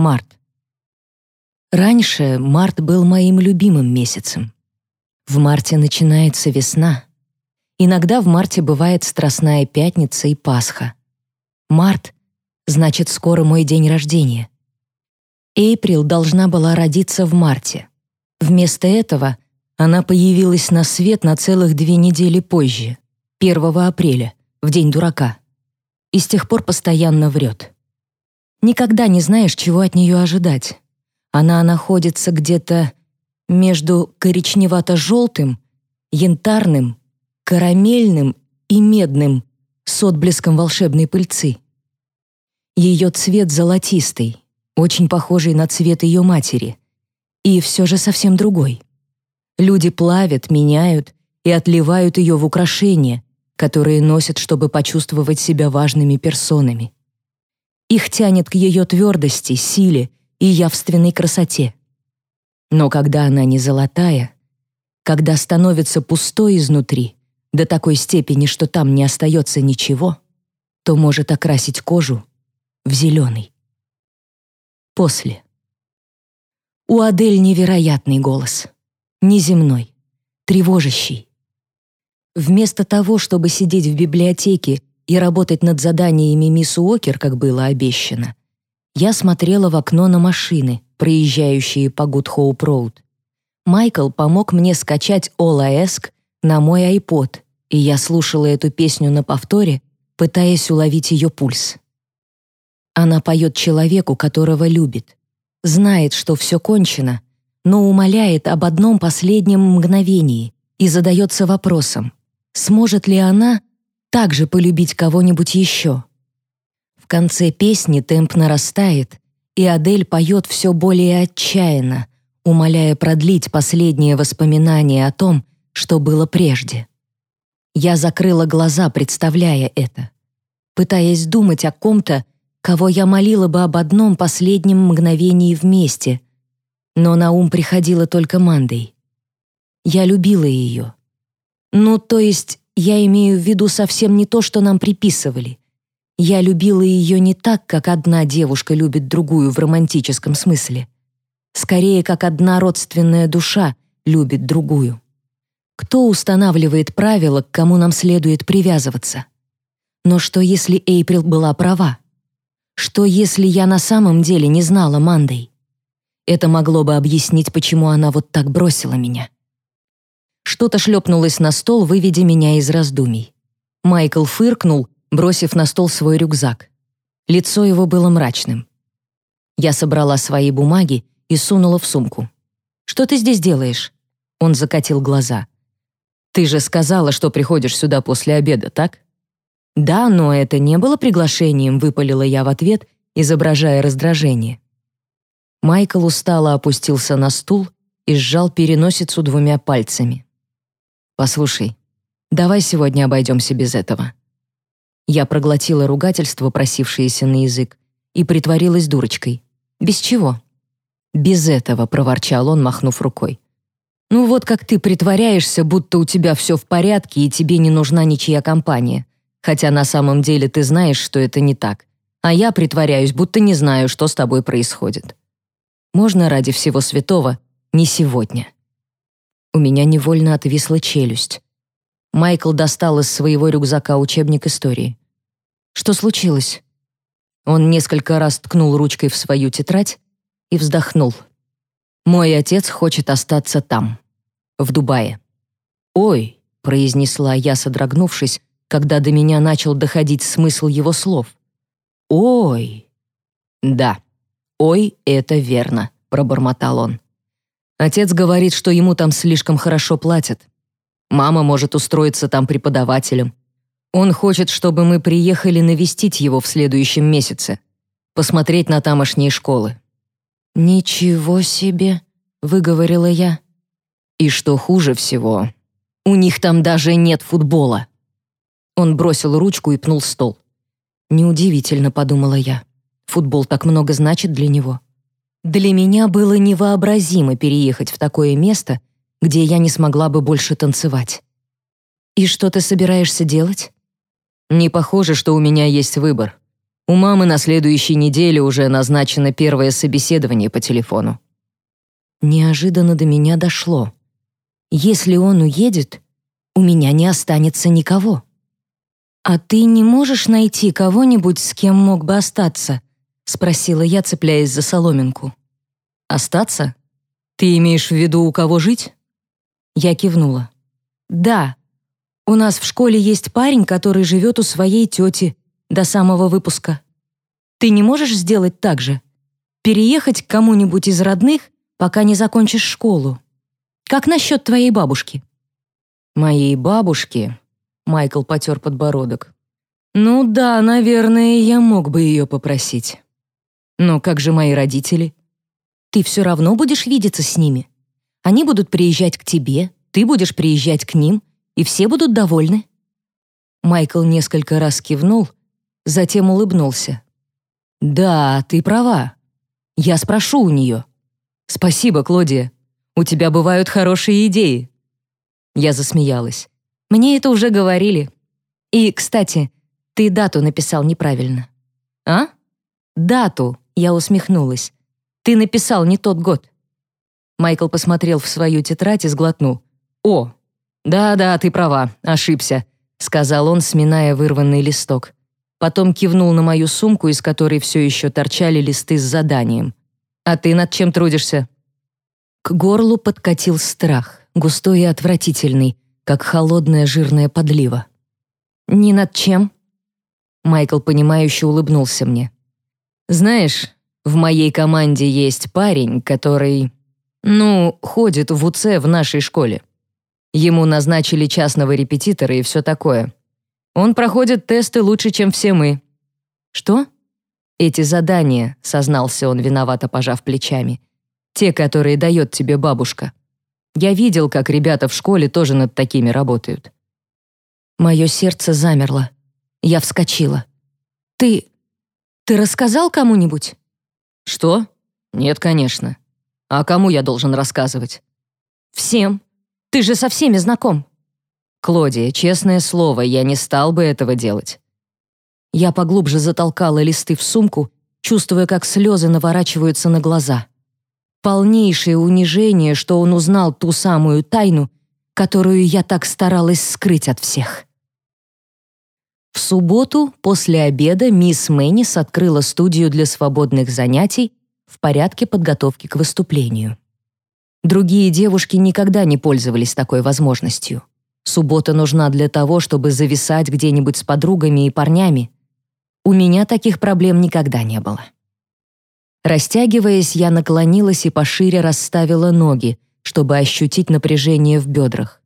Март. Раньше март был моим любимым месяцем. В марте начинается весна. Иногда в марте бывает Страстная пятница и Пасха. Март — значит, скоро мой день рождения. Эйприл должна была родиться в марте. Вместо этого она появилась на свет на целых две недели позже, 1 апреля, в День дурака. И с тех пор постоянно врет. Никогда не знаешь, чего от нее ожидать. Она находится где-то между коричневато-желтым, янтарным, карамельным и медным с отблеском волшебной пыльцы. Ее цвет золотистый, очень похожий на цвет ее матери, и все же совсем другой. Люди плавят, меняют и отливают ее в украшения, которые носят, чтобы почувствовать себя важными персонами. Их тянет к ее твердости, силе и явственной красоте. Но когда она не золотая, когда становится пустой изнутри, до такой степени, что там не остается ничего, то может окрасить кожу в зеленый. После. У Адель невероятный голос. Неземной, тревожащий. Вместо того, чтобы сидеть в библиотеке и работать над заданиями мисс Уокер, как было обещано, я смотрела в окно на машины, проезжающие по Гудхоуп-Роуд. Майкл помог мне скачать All I Ask на мой iPod, и я слушала эту песню на повторе, пытаясь уловить ее пульс. Она поет человеку, которого любит, знает, что все кончено, но умоляет об одном последнем мгновении и задается вопросом, сможет ли она также полюбить кого-нибудь еще конце песни темп нарастает, и Адель поет все более отчаянно, умоляя продлить последние воспоминания о том, что было прежде. Я закрыла глаза, представляя это, пытаясь думать о ком-то, кого я молила бы об одном последнем мгновении вместе, но на ум приходила только Мандей. Я любила ее. Ну, то есть, я имею в виду совсем не то, что нам приписывали. Я любила ее не так, как одна девушка любит другую в романтическом смысле. Скорее, как одна родственная душа любит другую. Кто устанавливает правила, к кому нам следует привязываться? Но что, если Эйприл была права? Что, если я на самом деле не знала Мандей? Это могло бы объяснить, почему она вот так бросила меня. Что-то шлепнулось на стол, выведя меня из раздумий. Майкл фыркнул бросив на стол свой рюкзак. Лицо его было мрачным. Я собрала свои бумаги и сунула в сумку. «Что ты здесь делаешь?» Он закатил глаза. «Ты же сказала, что приходишь сюда после обеда, так?» «Да, но это не было приглашением», — выпалила я в ответ, изображая раздражение. Майкл устало опустился на стул и сжал переносицу двумя пальцами. «Послушай, давай сегодня обойдемся без этого. Я проглотила ругательство, просившееся на язык, и притворилась дурочкой. «Без чего?» «Без этого», — проворчал он, махнув рукой. «Ну вот как ты притворяешься, будто у тебя все в порядке и тебе не нужна ничья компания. Хотя на самом деле ты знаешь, что это не так. А я притворяюсь, будто не знаю, что с тобой происходит. Можно ради всего святого не сегодня». У меня невольно отвисла челюсть. Майкл достал из своего рюкзака учебник истории. Что случилось? Он несколько раз ткнул ручкой в свою тетрадь и вздохнул. Мой отец хочет остаться там, в Дубае. Ой, произнесла я, содрогнувшись, когда до меня начал доходить смысл его слов. Ой. Да. Ой, это верно, пробормотал он. Отец говорит, что ему там слишком хорошо платят. Мама может устроиться там преподавателем. Он хочет, чтобы мы приехали навестить его в следующем месяце, посмотреть на тамошние школы». «Ничего себе», — выговорила я. «И что хуже всего, у них там даже нет футбола». Он бросил ручку и пнул стол. «Неудивительно», — подумала я. «Футбол так много значит для него». Для меня было невообразимо переехать в такое место, где я не смогла бы больше танцевать. «И что ты собираешься делать?» Не похоже, что у меня есть выбор. У мамы на следующей неделе уже назначено первое собеседование по телефону. Неожиданно до меня дошло. Если он уедет, у меня не останется никого. «А ты не можешь найти кого-нибудь, с кем мог бы остаться?» — спросила я, цепляясь за соломинку. «Остаться? Ты имеешь в виду, у кого жить?» Я кивнула. «Да. У нас в школе есть парень, который живет у своей тети до самого выпуска. Ты не можешь сделать так же? Переехать к кому-нибудь из родных, пока не закончишь школу? Как насчет твоей бабушки?» «Моей бабушки?» Майкл потер подбородок. «Ну да, наверное, я мог бы ее попросить. Но как же мои родители? Ты все равно будешь видеться с ними. Они будут приезжать к тебе, ты будешь приезжать к ним, и все будут довольны». Майкл несколько раз кивнул, затем улыбнулся. «Да, ты права. Я спрошу у нее. Спасибо, Клодия. У тебя бывают хорошие идеи». Я засмеялась. «Мне это уже говорили. И, кстати, ты дату написал неправильно». «А?» «Дату», — я усмехнулась. «Ты написал не тот год». Майкл посмотрел в свою тетрадь и сглотнул. «О, да-да, ты права, ошибся», — сказал он, сминая вырванный листок. Потом кивнул на мою сумку, из которой все еще торчали листы с заданием. «А ты над чем трудишься?» К горлу подкатил страх, густой и отвратительный, как холодная жирная подлива. «Ни над чем?» Майкл, понимающе улыбнулся мне. «Знаешь, в моей команде есть парень, который ну, ходит в УЦ в нашей школе. Ему назначили частного репетитора и все такое. Он проходит тесты лучше, чем все мы. Что? Эти задания, сознался он, виновато пожав плечами. Те, которые дает тебе бабушка. Я видел, как ребята в школе тоже над такими работают. Мое сердце замерло. Я вскочила. Ты... ты рассказал кому-нибудь? Что? Нет, конечно. А кому я должен рассказывать? Всем. Ты же со всеми знаком. Клодия, честное слово, я не стал бы этого делать. Я поглубже затолкала листы в сумку, чувствуя, как слезы наворачиваются на глаза. Полнейшее унижение, что он узнал ту самую тайну, которую я так старалась скрыть от всех. В субботу после обеда мисс Мэннис открыла студию для свободных занятий в порядке подготовки к выступлению. Другие девушки никогда не пользовались такой возможностью. Суббота нужна для того, чтобы зависать где-нибудь с подругами и парнями. У меня таких проблем никогда не было. Растягиваясь, я наклонилась и пошире расставила ноги, чтобы ощутить напряжение в бедрах.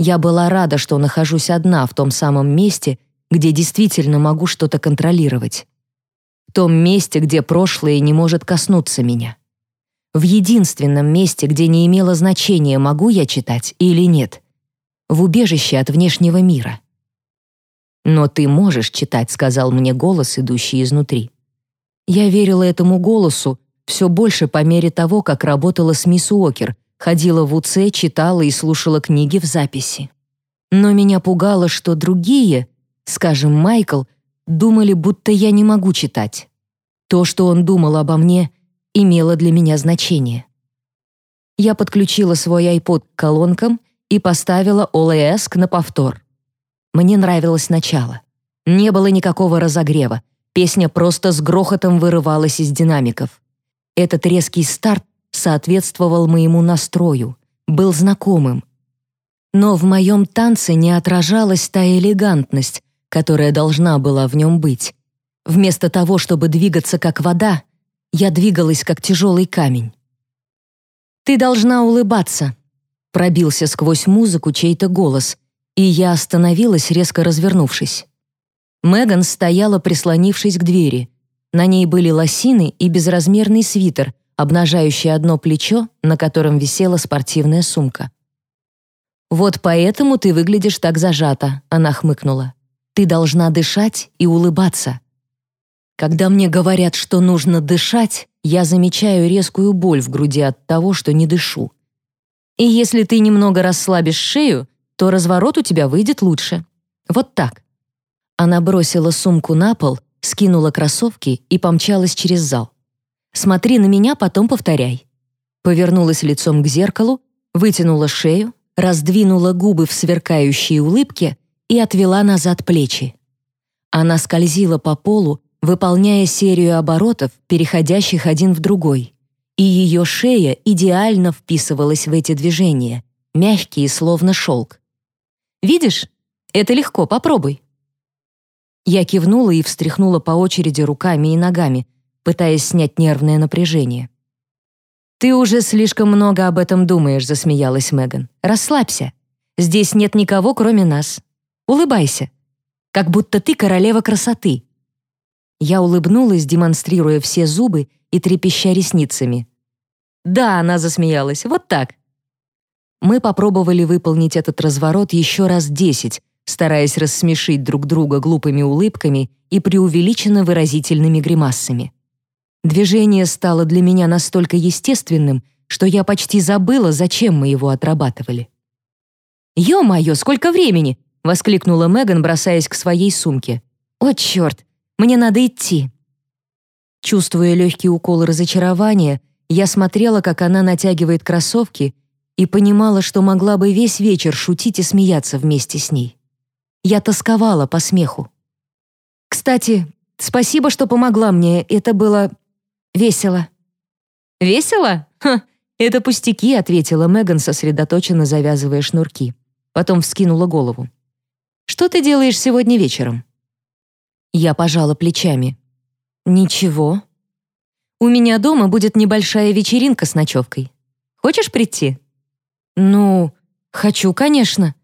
Я была рада, что нахожусь одна в том самом месте, где действительно могу что-то контролировать том месте, где прошлое не может коснуться меня. В единственном месте, где не имело значения, могу я читать или нет. В убежище от внешнего мира. «Но ты можешь читать», — сказал мне голос, идущий изнутри. Я верила этому голосу все больше по мере того, как работала с мисс Уокер, ходила в УЦ, читала и слушала книги в записи. Но меня пугало, что другие, скажем, Майкл, думали, будто я не могу читать. То, что он думал обо мне, имело для меня значение. Я подключила свой iPod к колонкам и поставила OLESC на повтор. Мне нравилось начало. Не было никакого разогрева. Песня просто с грохотом вырывалась из динамиков. Этот резкий старт соответствовал моему настрою, был знакомым. Но в моем танце не отражалась та элегантность, которая должна была в нем быть. Вместо того, чтобы двигаться как вода, я двигалась как тяжелый камень. «Ты должна улыбаться», — пробился сквозь музыку чей-то голос, и я остановилась, резко развернувшись. Меган стояла, прислонившись к двери. На ней были лосины и безразмерный свитер, обнажающий одно плечо, на котором висела спортивная сумка. «Вот поэтому ты выглядишь так зажато», — она хмыкнула. Ты должна дышать и улыбаться. Когда мне говорят, что нужно дышать, я замечаю резкую боль в груди от того, что не дышу. И если ты немного расслабишь шею, то разворот у тебя выйдет лучше. Вот так. Она бросила сумку на пол, скинула кроссовки и помчалась через зал. «Смотри на меня, потом повторяй». Повернулась лицом к зеркалу, вытянула шею, раздвинула губы в сверкающей улыбке и отвела назад плечи. Она скользила по полу, выполняя серию оборотов, переходящих один в другой. И ее шея идеально вписывалась в эти движения, мягкие, словно шелк. «Видишь? Это легко, попробуй». Я кивнула и встряхнула по очереди руками и ногами, пытаясь снять нервное напряжение. «Ты уже слишком много об этом думаешь», — засмеялась Меган. «Расслабься. Здесь нет никого, кроме нас. Улыбайся. Как будто ты королева красоты». Я улыбнулась, демонстрируя все зубы и трепеща ресницами. «Да», — она засмеялась, — «вот так». Мы попробовали выполнить этот разворот еще раз десять, стараясь рассмешить друг друга глупыми улыбками и преувеличенно выразительными гримасами. Движение стало для меня настолько естественным, что я почти забыла, зачем мы его отрабатывали. «Ё-моё, сколько времени!» — воскликнула Меган, бросаясь к своей сумке. «О, чёрт! Мне надо идти!» Чувствуя легкий укол разочарования, я смотрела, как она натягивает кроссовки, и понимала, что могла бы весь вечер шутить и смеяться вместе с ней. Я тосковала по смеху. «Кстати, спасибо, что помогла мне. Это было весело». «Весело? Ха, это пустяки», — ответила Меган, сосредоточенно завязывая шнурки. Потом вскинула голову. «Что ты делаешь сегодня вечером?» Я пожала плечами. «Ничего. У меня дома будет небольшая вечеринка с ночевкой. Хочешь прийти?» «Ну, хочу, конечно»,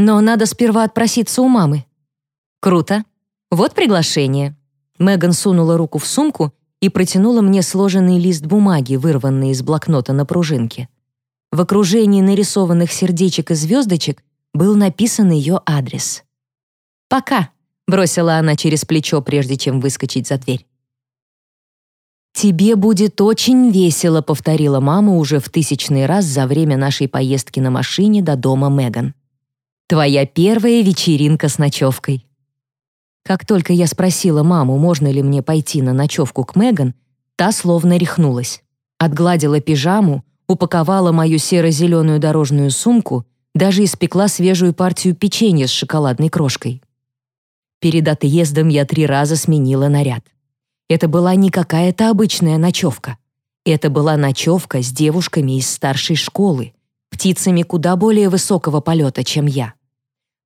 но надо сперва отпроситься у мамы. Круто. Вот приглашение. Меган сунула руку в сумку и протянула мне сложенный лист бумаги, вырванный из блокнота на пружинке. В окружении нарисованных сердечек и звездочек был написан ее адрес. «Пока», — бросила она через плечо, прежде чем выскочить за дверь. «Тебе будет очень весело», — повторила мама уже в тысячный раз за время нашей поездки на машине до дома Меган. Твоя первая вечеринка с ночевкой. Как только я спросила маму, можно ли мне пойти на ночевку к Меган, та словно рехнулась. Отгладила пижаму, упаковала мою серо-зеленую дорожную сумку, даже испекла свежую партию печенья с шоколадной крошкой. Перед отъездом я три раза сменила наряд. Это была не какая-то обычная ночевка. Это была ночевка с девушками из старшей школы, птицами куда более высокого полета, чем я.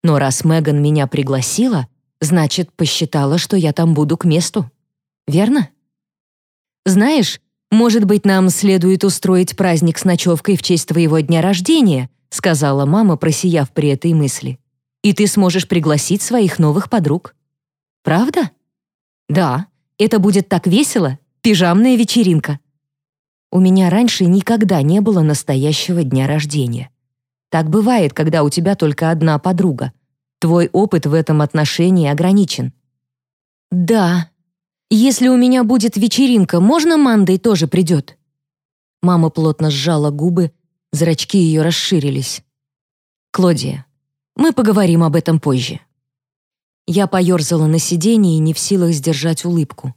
Но раз Меган меня пригласила, значит, посчитала, что я там буду к месту. Верно? Знаешь, может быть, нам следует устроить праздник с ночевкой в честь твоего дня рождения, сказала мама, просияв при этой мысли. И ты сможешь пригласить своих новых подруг. Правда? Да, это будет так весело, пижамная вечеринка. У меня раньше никогда не было настоящего дня рождения. Так бывает, когда у тебя только одна подруга. Твой опыт в этом отношении ограничен. Да. Если у меня будет вечеринка, можно Мандой тоже придет? Мама плотно сжала губы, зрачки ее расширились. Клодия, мы поговорим об этом позже. Я поерзала на сиденье и не в силах сдержать улыбку.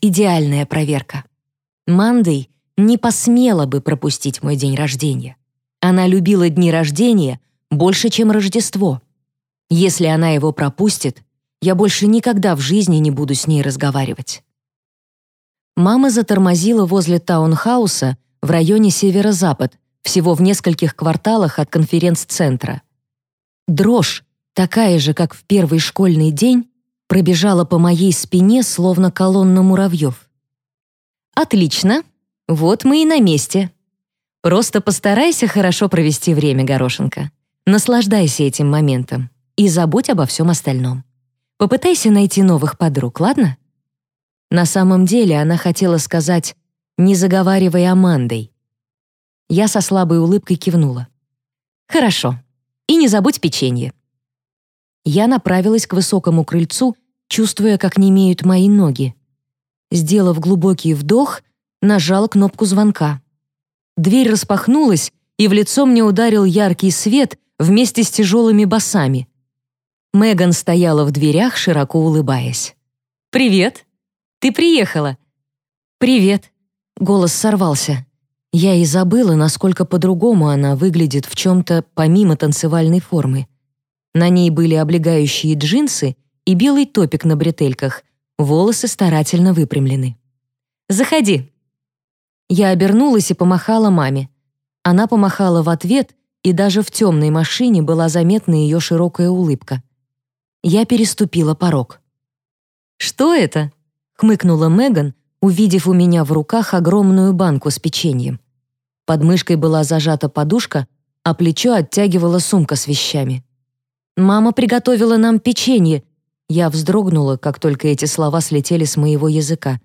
Идеальная проверка. Мандой не посмела бы пропустить мой день рождения. Она любила дни рождения больше, чем Рождество. Если она его пропустит, я больше никогда в жизни не буду с ней разговаривать. Мама затормозила возле таунхауса в районе Северо-Запад, всего в нескольких кварталах от конференц-центра. Дрожь, такая же, как в первый школьный день, пробежала по моей спине, словно колонна муравьев. «Отлично. Вот мы и на месте», Просто постарайся хорошо провести время, Горошенко. Наслаждайся этим моментом и забудь обо всем остальном. Попытайся найти новых подруг, ладно? На самом деле она хотела сказать «не заговаривай Амандой». Я со слабой улыбкой кивнула. «Хорошо. И не забудь печенье». Я направилась к высокому крыльцу, чувствуя, как немеют мои ноги. Сделав глубокий вдох, нажала кнопку звонка. Дверь распахнулась, и в лицо мне ударил яркий свет вместе с тяжелыми басами. Меган стояла в дверях, широко улыбаясь. «Привет! Ты приехала!» «Привет!» — голос сорвался. Я и забыла, насколько по-другому она выглядит в чем-то помимо танцевальной формы. На ней были облегающие джинсы и белый топик на бретельках, волосы старательно выпрямлены. «Заходи!» Я обернулась и помахала маме. Она помахала в ответ, и даже в темной машине была заметна ее широкая улыбка. Я переступила порог. «Что это?» — хмыкнула Меган, увидев у меня в руках огромную банку с печеньем. Под мышкой была зажата подушка, а плечо оттягивала сумка с вещами. «Мама приготовила нам печенье!» Я вздрогнула, как только эти слова слетели с моего языка.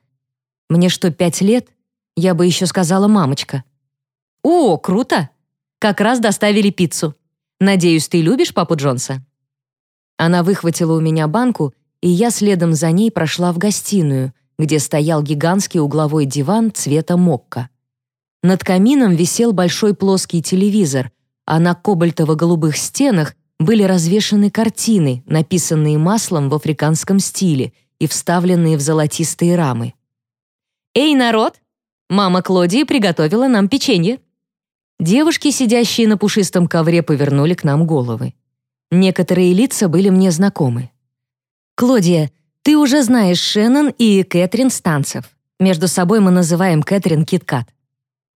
«Мне что, пять лет?» Я бы еще сказала «мамочка». «О, круто! Как раз доставили пиццу. Надеюсь, ты любишь папу Джонса?» Она выхватила у меня банку, и я следом за ней прошла в гостиную, где стоял гигантский угловой диван цвета мокка. Над камином висел большой плоский телевизор, а на кобальтово-голубых стенах были развешаны картины, написанные маслом в африканском стиле и вставленные в золотистые рамы. «Эй, народ! Мама Клодии приготовила нам печенье!» Девушки, сидящие на пушистом ковре, повернули к нам головы. Некоторые лица были мне знакомы. «Клодия, ты уже знаешь Шеннон и Кэтрин Станцев. Между собой мы называем Кэтрин Киткат.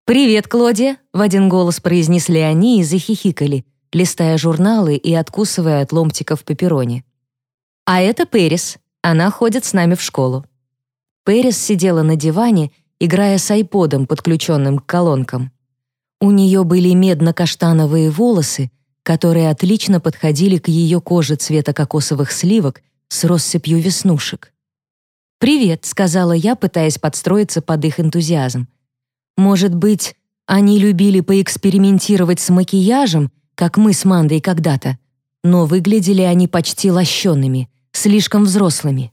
«Привет, Клодия!» — в один голос произнесли они и захихикали, листая журналы и откусывая от ломтиков пепперони. «А это Пэрис. Она ходит с нами в школу». Пэрис сидела на диване, играя с айподом, подключенным к колонкам. У нее были медно-каштановые волосы, которые отлично подходили к ее коже цвета кокосовых сливок с россыпью веснушек. «Привет», — сказала я, пытаясь подстроиться под их энтузиазм. «Может быть, они любили поэкспериментировать с макияжем, как мы с Мандой когда-то, но выглядели они почти лощенными, слишком взрослыми.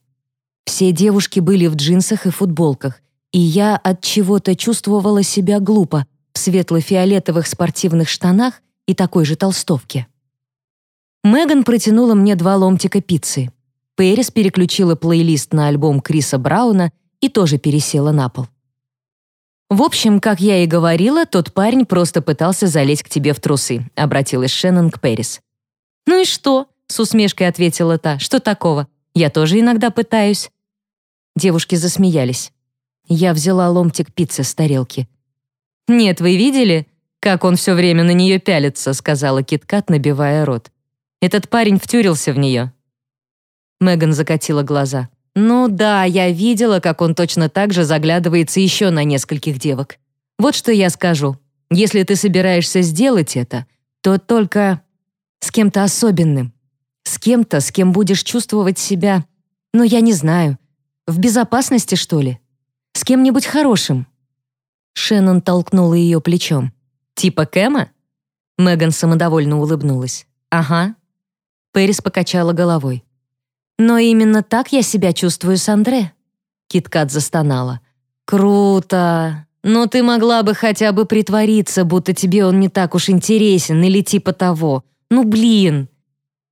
Все девушки были в джинсах и футболках, и я от чего-то чувствовала себя глупо в светло-фиолетовых спортивных штанах и такой же толстовке. Меган протянула мне два ломтика пиццы. Пэрис переключила плейлист на альбом Криса Брауна и тоже пересела на пол. «В общем, как я и говорила, тот парень просто пытался залезть к тебе в трусы», обратилась Шеннон к Пэрис. «Ну и что?» — с усмешкой ответила та. «Что такого? Я тоже иногда пытаюсь». Девушки засмеялись. Я взяла ломтик пиццы с тарелки. «Нет, вы видели, как он все время на нее пялится», сказала Киткат, набивая рот. «Этот парень втюрился в нее». Меган закатила глаза. «Ну да, я видела, как он точно так же заглядывается еще на нескольких девок. Вот что я скажу. Если ты собираешься сделать это, то только с кем-то особенным. С кем-то, с кем будешь чувствовать себя, ну, я не знаю, в безопасности, что ли? С кем-нибудь хорошим». Шеннон толкнула ее плечом. «Типа Кэма?» Меган самодовольно улыбнулась. «Ага». Пэрис покачала головой. «Но именно так я себя чувствую с Андре». Киткат застонала. «Круто! Но ты могла бы хотя бы притвориться, будто тебе он не так уж интересен или типа того. Ну блин!»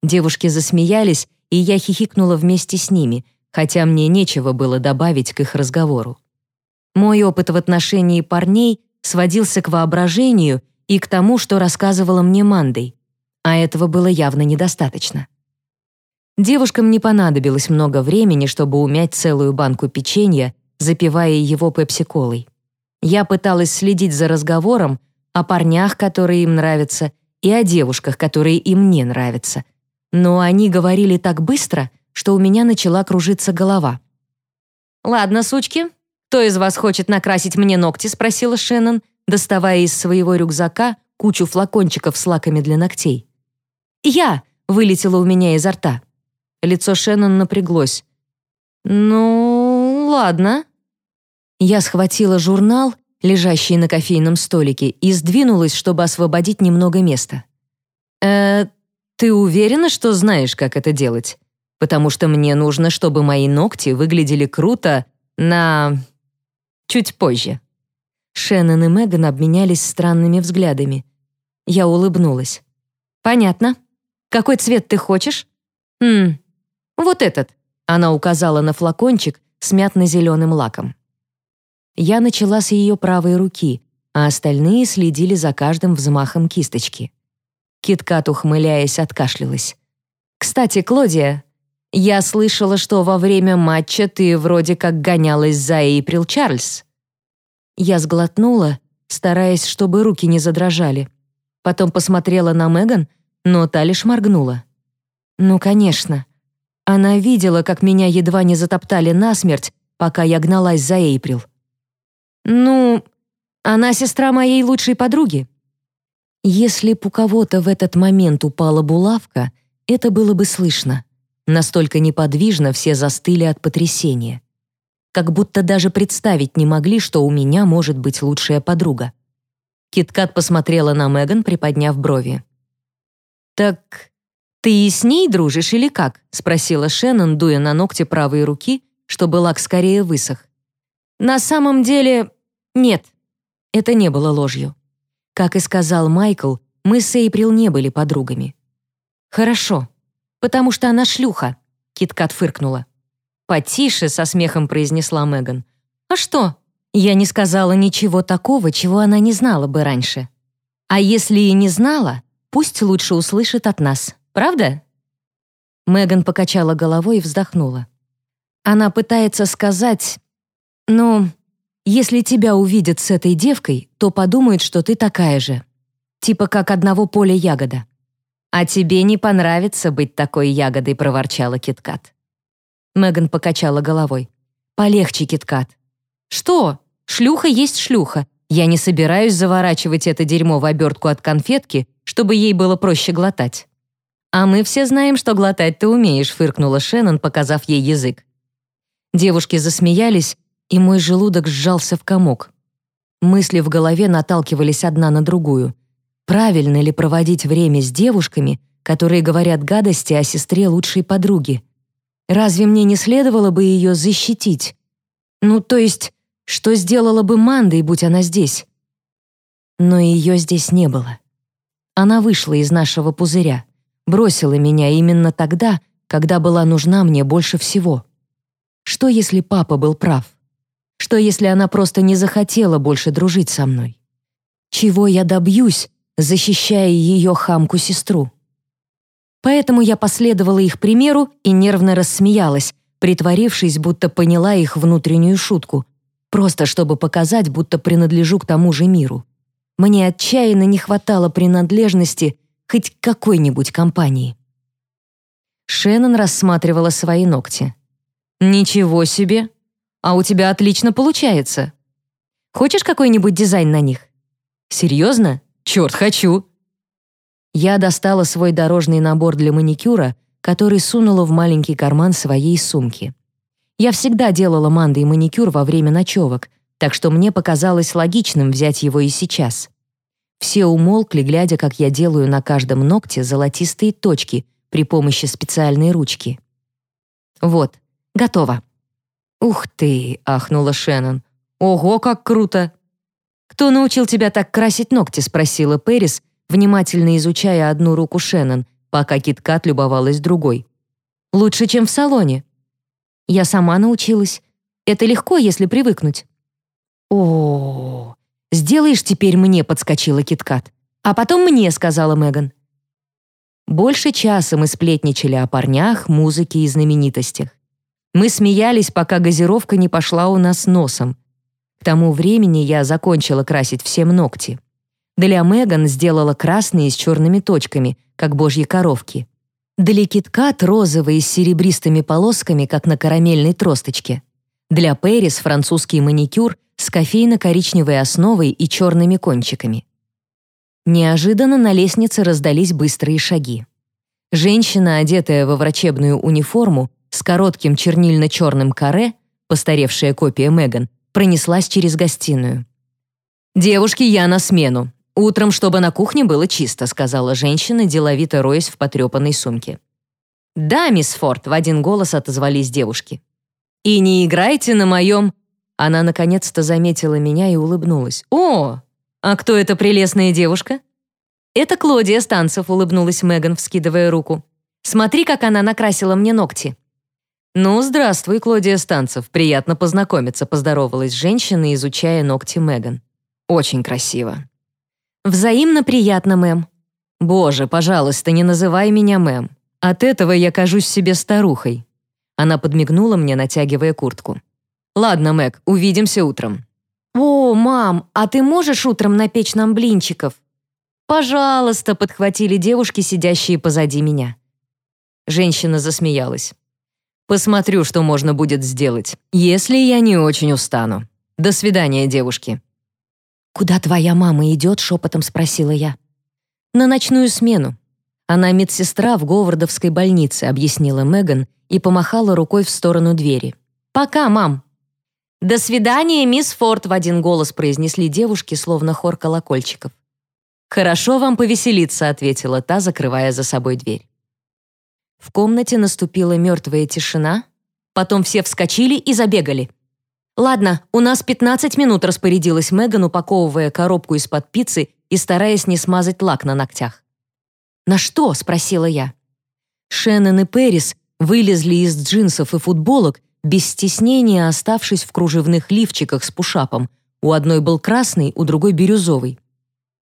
Девушки засмеялись, и я хихикнула вместе с ними, хотя мне нечего было добавить к их разговору. Мой опыт в отношении парней сводился к воображению и к тому, что рассказывала мне Мандой, а этого было явно недостаточно. Девушкам не понадобилось много времени, чтобы умять целую банку печенья, запивая его пепси-колой. Я пыталась следить за разговором о парнях, которые им нравятся, и о девушках, которые им не нравятся. Но они говорили так быстро, что у меня начала кружиться голова. «Ладно, сучки, кто из вас хочет накрасить мне ногти?» — спросила Шеннон, доставая из своего рюкзака кучу флакончиков с лаками для ногтей. «Я!» — вылетело у меня изо рта. Лицо Шеннон напряглось. «Ну, ладно». Я схватила журнал, лежащий на кофейном столике, и сдвинулась, чтобы освободить немного места. «Э, ты уверена, что знаешь, как это делать? Потому что мне нужно, чтобы мои ногти выглядели круто на... чуть позже». Шеннон и Меган обменялись странными взглядами. Я улыбнулась. «Понятно. Какой цвет ты хочешь?» «Хм, вот этот». Она указала на флакончик, с мятно-зеленым лаком. Я начала с ее правой руки, а остальные следили за каждым взмахом кисточки. Киткат, ухмыляясь, откашлялась. «Кстати, Клодия, я слышала, что во время матча ты вроде как гонялась за Эйприл Чарльз». Я сглотнула, стараясь, чтобы руки не задрожали. Потом посмотрела на Меган, но та лишь моргнула. «Ну, конечно. Она видела, как меня едва не затоптали насмерть, пока я гналась за Эйприл. Ну, она сестра моей лучшей подруги. Если б у кого-то в этот момент упала булавка, это было бы слышно. Настолько неподвижно все застыли от потрясения. Как будто даже представить не могли, что у меня может быть лучшая подруга. Киткат посмотрела на Меган, приподняв брови. «Так ты и с ней дружишь или как?» — спросила Шеннон, дуя на ногти правой руки, чтобы лак скорее высох. «На самом деле, нет». Это не было ложью. Как и сказал Майкл, мы с Эйприл не были подругами. «Хорошо, потому что она шлюха», — Киткат фыркнула. «Потише», — со смехом произнесла Меган. «А что? Я не сказала ничего такого, чего она не знала бы раньше. А если и не знала, пусть лучше услышит от нас, правда?» Меган покачала головой и вздохнула. Она пытается сказать... Ну, если тебя увидят с этой девкой, то подумают, что ты такая же. Типа как одного поля ягода. «А тебе не понравится быть такой ягодой», — проворчала Киткат. Меган покачала головой. «Полегче, Киткат. «Что? Шлюха есть шлюха. Я не собираюсь заворачивать это дерьмо в обертку от конфетки, чтобы ей было проще глотать». «А мы все знаем, что глотать ты умеешь», — фыркнула Шеннон, показав ей язык. Девушки засмеялись, и мой желудок сжался в комок. Мысли в голове наталкивались одна на другую. Правильно ли проводить время с девушками, которые говорят гадости о сестре лучшей подруги? Разве мне не следовало бы ее защитить? Ну, то есть, что сделала бы Мандой, будь она здесь? Но ее здесь не было. Она вышла из нашего пузыря, бросила меня именно тогда, когда была нужна мне больше всего. Что, если папа был прав? Что, если она просто не захотела больше дружить со мной? Чего я добьюсь, защищая ее хамку-сестру? Поэтому я последовала их примеру и нервно рассмеялась, притворившись, будто поняла их внутреннюю шутку, просто чтобы показать, будто принадлежу к тому же миру. Мне отчаянно не хватало принадлежности хоть какой-нибудь компании. Шеннон рассматривала свои ногти. «Ничего себе! А у тебя отлично получается. Хочешь какой-нибудь дизайн на них?» «Серьезно? Черт, хочу!» Я достала свой дорожный набор для маникюра который сунула в маленький карман своей сумки. Я всегда делала Мандой маникюр во время ночевок, так что мне показалось логичным взять его и сейчас. Все умолкли, глядя, как я делаю на каждом ногте золотистые точки при помощи специальной ручки. «Вот, готово». «Ух ты!» — ахнула Шеннон. «Ого, как круто!» «Кто научил тебя так красить ногти?» — спросила Пэрис, внимательно изучая одну руку Шеннон, пока Киткат любовалась другой. «Лучше, чем в салоне». «Я сама научилась. Это легко, если привыкнуть». «О, сделаешь теперь мне», — подскочила Киткат. «А потом мне», — сказала Меган. Больше часа мы сплетничали о парнях, музыке и знаменитостях. Мы смеялись, пока газировка не пошла у нас носом. К тому времени я закончила красить всем ногти. Для Меган сделала красные с черными точками — как божьи коровки. Для киткат розовые с серебристыми полосками, как на карамельной тросточке. Для Пэрис французский маникюр с кофейно-коричневой основой и черными кончиками. Неожиданно на лестнице раздались быстрые шаги. Женщина, одетая во врачебную униформу, с коротким чернильно-черным каре, постаревшая копия Меган, пронеслась через гостиную. «Девушки, я на смену. «Утром, чтобы на кухне было чисто», — сказала женщина, деловито роясь в потрепанной сумке. «Да, мисс Форд», — в один голос отозвались девушки. «И не играйте на моем...» Она наконец-то заметила меня и улыбнулась. «О, а кто эта прелестная девушка?» «Это Клодия Станцев», — улыбнулась Меган, вскидывая руку. «Смотри, как она накрасила мне ногти». «Ну, здравствуй, Клодия Станцев. Приятно познакомиться», — поздоровалась женщина, изучая ногти Меган. «Очень красиво». «Взаимно приятно, мэм». «Боже, пожалуйста, не называй меня мэм. От этого я кажусь себе старухой». Она подмигнула мне, натягивая куртку. «Ладно, Мэг, увидимся утром». «О, мам, а ты можешь утром напечь нам блинчиков?» «Пожалуйста», — подхватили девушки, сидящие позади меня. Женщина засмеялась. Посмотрю, что можно будет сделать, если я не очень устану. До свидания, девушки». «Куда твоя мама идет?» — шепотом спросила я. «На ночную смену. Она медсестра в Говардовской больнице», — объяснила Меган и помахала рукой в сторону двери. «Пока, мам». «До свидания, мисс Форд», — в один голос произнесли девушки, словно хор колокольчиков. «Хорошо вам повеселиться», — ответила та, закрывая за собой дверь. В комнате наступила мертвая тишина, потом все вскочили и забегали. «Ладно, у нас 15 минут», — распорядилась Меган, упаковывая коробку из-под пиццы и стараясь не смазать лак на ногтях. «На что?» — спросила я. Шеннон и Перрис вылезли из джинсов и футболок, без стеснения оставшись в кружевных лифчиках с пушапом. У одной был красный, у другой бирюзовый.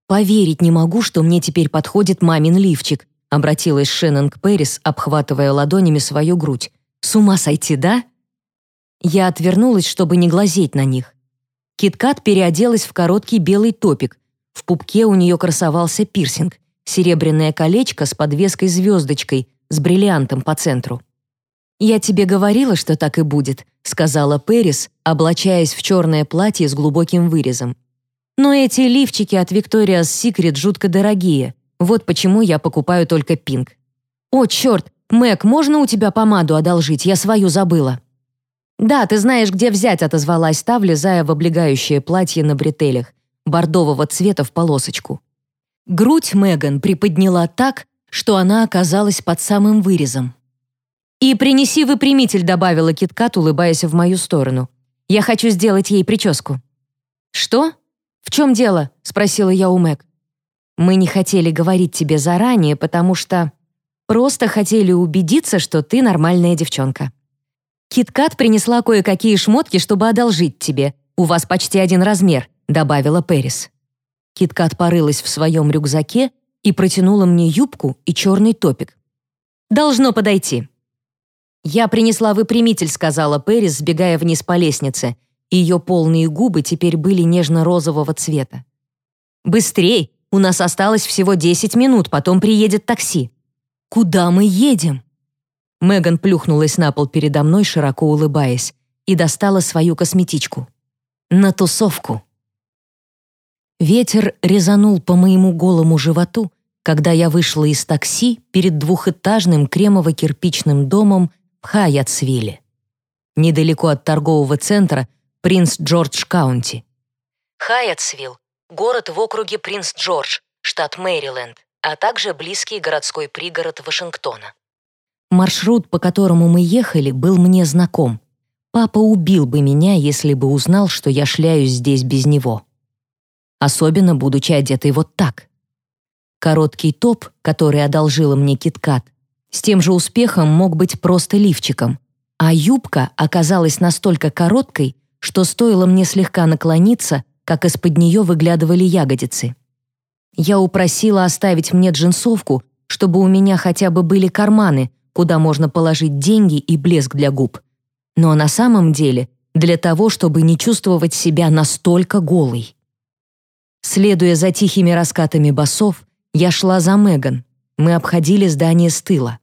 «Поверить не могу, что мне теперь подходит мамин лифчик», обратилась Шеннон к Пэрис, обхватывая ладонями свою грудь. «С ума сойти, да?» Я отвернулась, чтобы не глазеть на них. Киткат переоделась в короткий белый топик. В пупке у нее красовался пирсинг, серебряное колечко с подвеской-звездочкой, с бриллиантом по центру. «Я тебе говорила, что так и будет», — сказала Пэрис, облачаясь в черное платье с глубоким вырезом. «Но эти лифчики от Victoria's Secret жутко дорогие. Вот почему я покупаю только пинг. «О, черт! Мэг, можно у тебя помаду одолжить? Я свою забыла». «Да, ты знаешь, где взять», — отозвалась та, влезая в облегающее платье на бретелях, бордового цвета в полосочку. Грудь Меган приподняла так, что она оказалась под самым вырезом. «И принеси выпрямитель», — добавила Киткат, улыбаясь в мою сторону. «Я хочу сделать ей прическу». «Что? В чем дело?» — спросила я у Мэг. Мы не хотели говорить тебе заранее, потому что просто хотели убедиться, что ты нормальная девчонка. Киткат принесла кое-какие шмотки, чтобы одолжить тебе. У вас почти один размер», — добавила Пэрис. Киткат порылась в своем рюкзаке и протянула мне юбку и черный топик. «Должно подойти». «Я принесла выпрямитель», — сказала Пэрис, сбегая вниз по лестнице. Ее полные губы теперь были нежно-розового цвета. «Быстрей! У нас осталось всего 10 минут, потом приедет такси. Куда мы едем? Меган плюхнулась на пол передо мной, широко улыбаясь, и достала свою косметичку. На тусовку. Ветер резанул по моему голому животу, когда я вышла из такси перед двухэтажным кремово-кирпичным домом в Хайатсвилле, недалеко от торгового центра Принц Джордж Каунти. Хайатсвилл город в округе Принц-Джордж, штат Мэриленд, а также близкий городской пригород Вашингтона. Маршрут, по которому мы ехали, был мне знаком. Папа убил бы меня, если бы узнал, что я шляюсь здесь без него. Особенно будучи одетой вот так. Короткий топ, который одолжила мне Киткат, с тем же успехом мог быть просто лифчиком, а юбка оказалась настолько короткой, что стоило мне слегка наклониться, как из-под нее выглядывали ягодицы. Я упросила оставить мне джинсовку, чтобы у меня хотя бы были карманы, куда можно положить деньги и блеск для губ. Но на самом деле для того, чтобы не чувствовать себя настолько голой. Следуя за тихими раскатами басов, я шла за Меган. Мы обходили здание с тыла.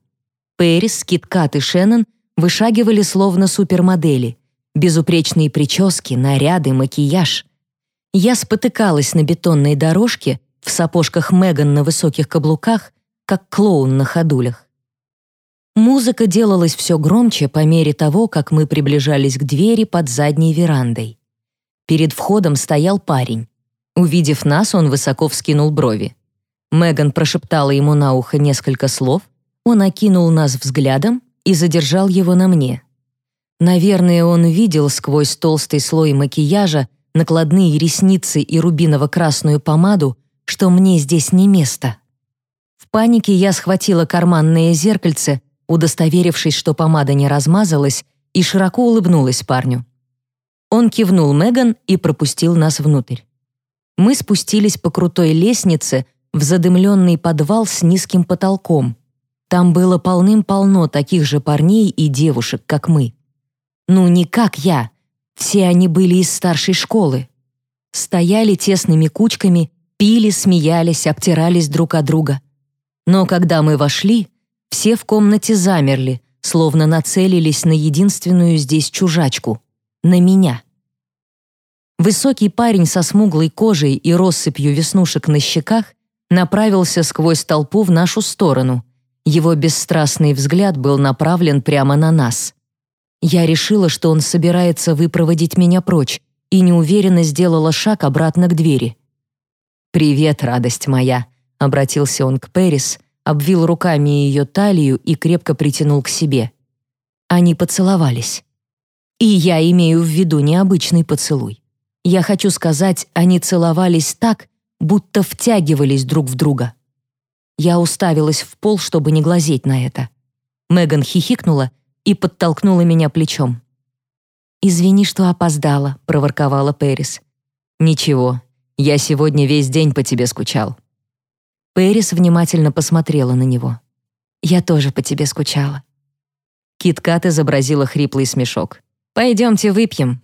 Пэрис, Киткат и Шеннон вышагивали словно супермодели. Безупречные прически, наряды, макияж. Я спотыкалась на бетонной дорожке в сапожках Меган на высоких каблуках, как клоун на ходулях. Музыка делалась все громче по мере того, как мы приближались к двери под задней верандой. Перед входом стоял парень. Увидев нас, он высоко вскинул брови. Меган прошептала ему на ухо несколько слов, он окинул нас взглядом и задержал его на мне. Наверное, он видел сквозь толстый слой макияжа, накладные ресницы и рубиново-красную помаду, что мне здесь не место. В панике я схватила карманное зеркальце, удостоверившись, что помада не размазалась, и широко улыбнулась парню. Он кивнул Меган и пропустил нас внутрь. Мы спустились по крутой лестнице в задымленный подвал с низким потолком. Там было полным-полно таких же парней и девушек, как мы. Ну, не как я. Все они были из старшей школы. Стояли тесными кучками, пили, смеялись, обтирались друг от друга. Но когда мы вошли, все в комнате замерли, словно нацелились на единственную здесь чужачку — на меня. Высокий парень со смуглой кожей и россыпью веснушек на щеках направился сквозь толпу в нашу сторону. Его бесстрастный взгляд был направлен прямо на нас. Я решила, что он собирается выпроводить меня прочь, и неуверенно сделала шаг обратно к двери. «Привет, радость моя», — обратился он к Пэрис, обвил руками ее талию и крепко притянул к себе. Они поцеловались. И я имею в виду необычный поцелуй. Я хочу сказать, они целовались так, будто втягивались друг в друга. Я уставилась в пол, чтобы не глазеть на это. Меган хихикнула и подтолкнула меня плечом. «Извини, что опоздала», — проворковала Пэрис. «Ничего, я сегодня весь день по тебе скучал». Пэрис внимательно посмотрела на него. «Я тоже по тебе скучала». Кит-Кат изобразила хриплый смешок. «Пойдемте выпьем».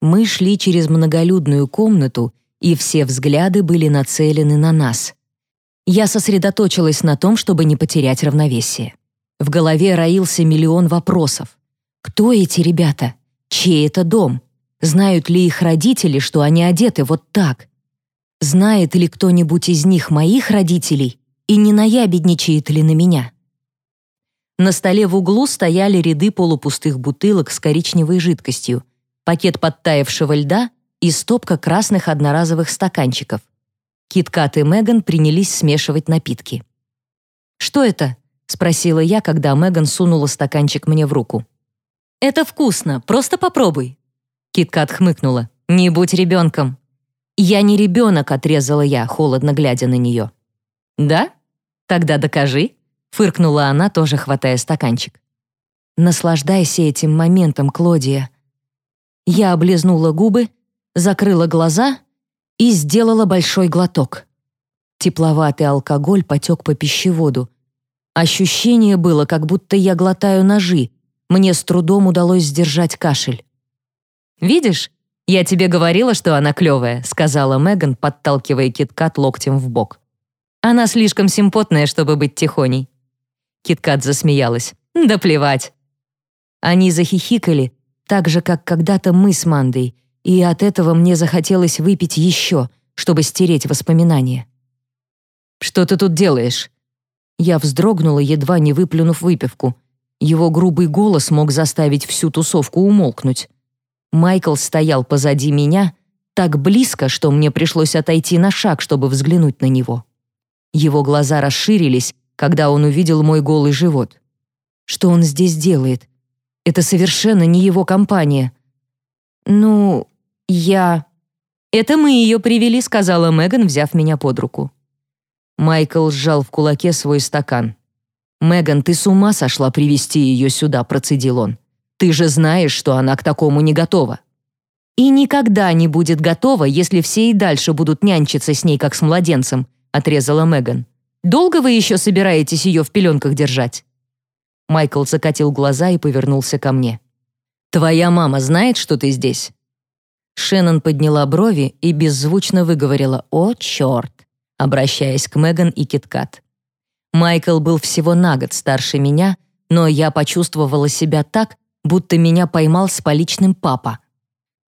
Мы шли через многолюдную комнату, и все взгляды были нацелены на нас. Я сосредоточилась на том, чтобы не потерять равновесие. В голове роился миллион вопросов. Кто эти ребята? Чей это дом? Знают ли их родители, что они одеты вот так? Знает ли кто-нибудь из них моих родителей и не наябедничает ли на меня? На столе в углу стояли ряды полупустых бутылок с коричневой жидкостью, пакет подтаявшего льда и стопка красных одноразовых стаканчиков. Кит-Кат и Меган принялись смешивать напитки. «Что это?» — спросила я, когда Меган сунула стаканчик мне в руку. «Это вкусно, просто попробуй». Кит-Кат хмыкнула. «Не будь ребенком». «Я не ребенок», — отрезала я, холодно глядя на нее. «Да? Тогда докажи», — фыркнула она, тоже хватая стаканчик. «Наслаждайся этим моментом, Клодия». Я облизнула губы, закрыла глаза и сделала большой глоток. Тепловатый алкоголь потек по пищеводу. Ощущение было, как будто я глотаю ножи. Мне с трудом удалось сдержать кашель. «Видишь, «Я тебе говорила, что она клевая», — сказала Меган, подталкивая Киткат локтем в бок. «Она слишком симпотная, чтобы быть тихоней». Киткат засмеялась. «Да плевать». Они захихикали, так же, как когда-то мы с Мандой, и от этого мне захотелось выпить еще, чтобы стереть воспоминания. «Что ты тут делаешь?» Я вздрогнула, едва не выплюнув выпивку. Его грубый голос мог заставить всю тусовку умолкнуть. Майкл стоял позади меня, так близко, что мне пришлось отойти на шаг, чтобы взглянуть на него. Его глаза расширились, когда он увидел мой голый живот. Что он здесь делает? Это совершенно не его компания. Ну, я... Это мы ее привели, сказала Меган, взяв меня под руку. Майкл сжал в кулаке свой стакан. «Меган, ты с ума сошла привести ее сюда», процедил он. Ты же знаешь, что она к такому не готова. И никогда не будет готова, если все и дальше будут нянчиться с ней, как с младенцем», — отрезала Меган. «Долго вы еще собираетесь ее в пеленках держать?» Майкл закатил глаза и повернулся ко мне. «Твоя мама знает, что ты здесь?» Шеннон подняла брови и беззвучно выговорила «О, черт!», обращаясь к Меган и Киткат. Майкл был всего на год старше меня, но я почувствовала себя так, будто меня поймал с поличным папа.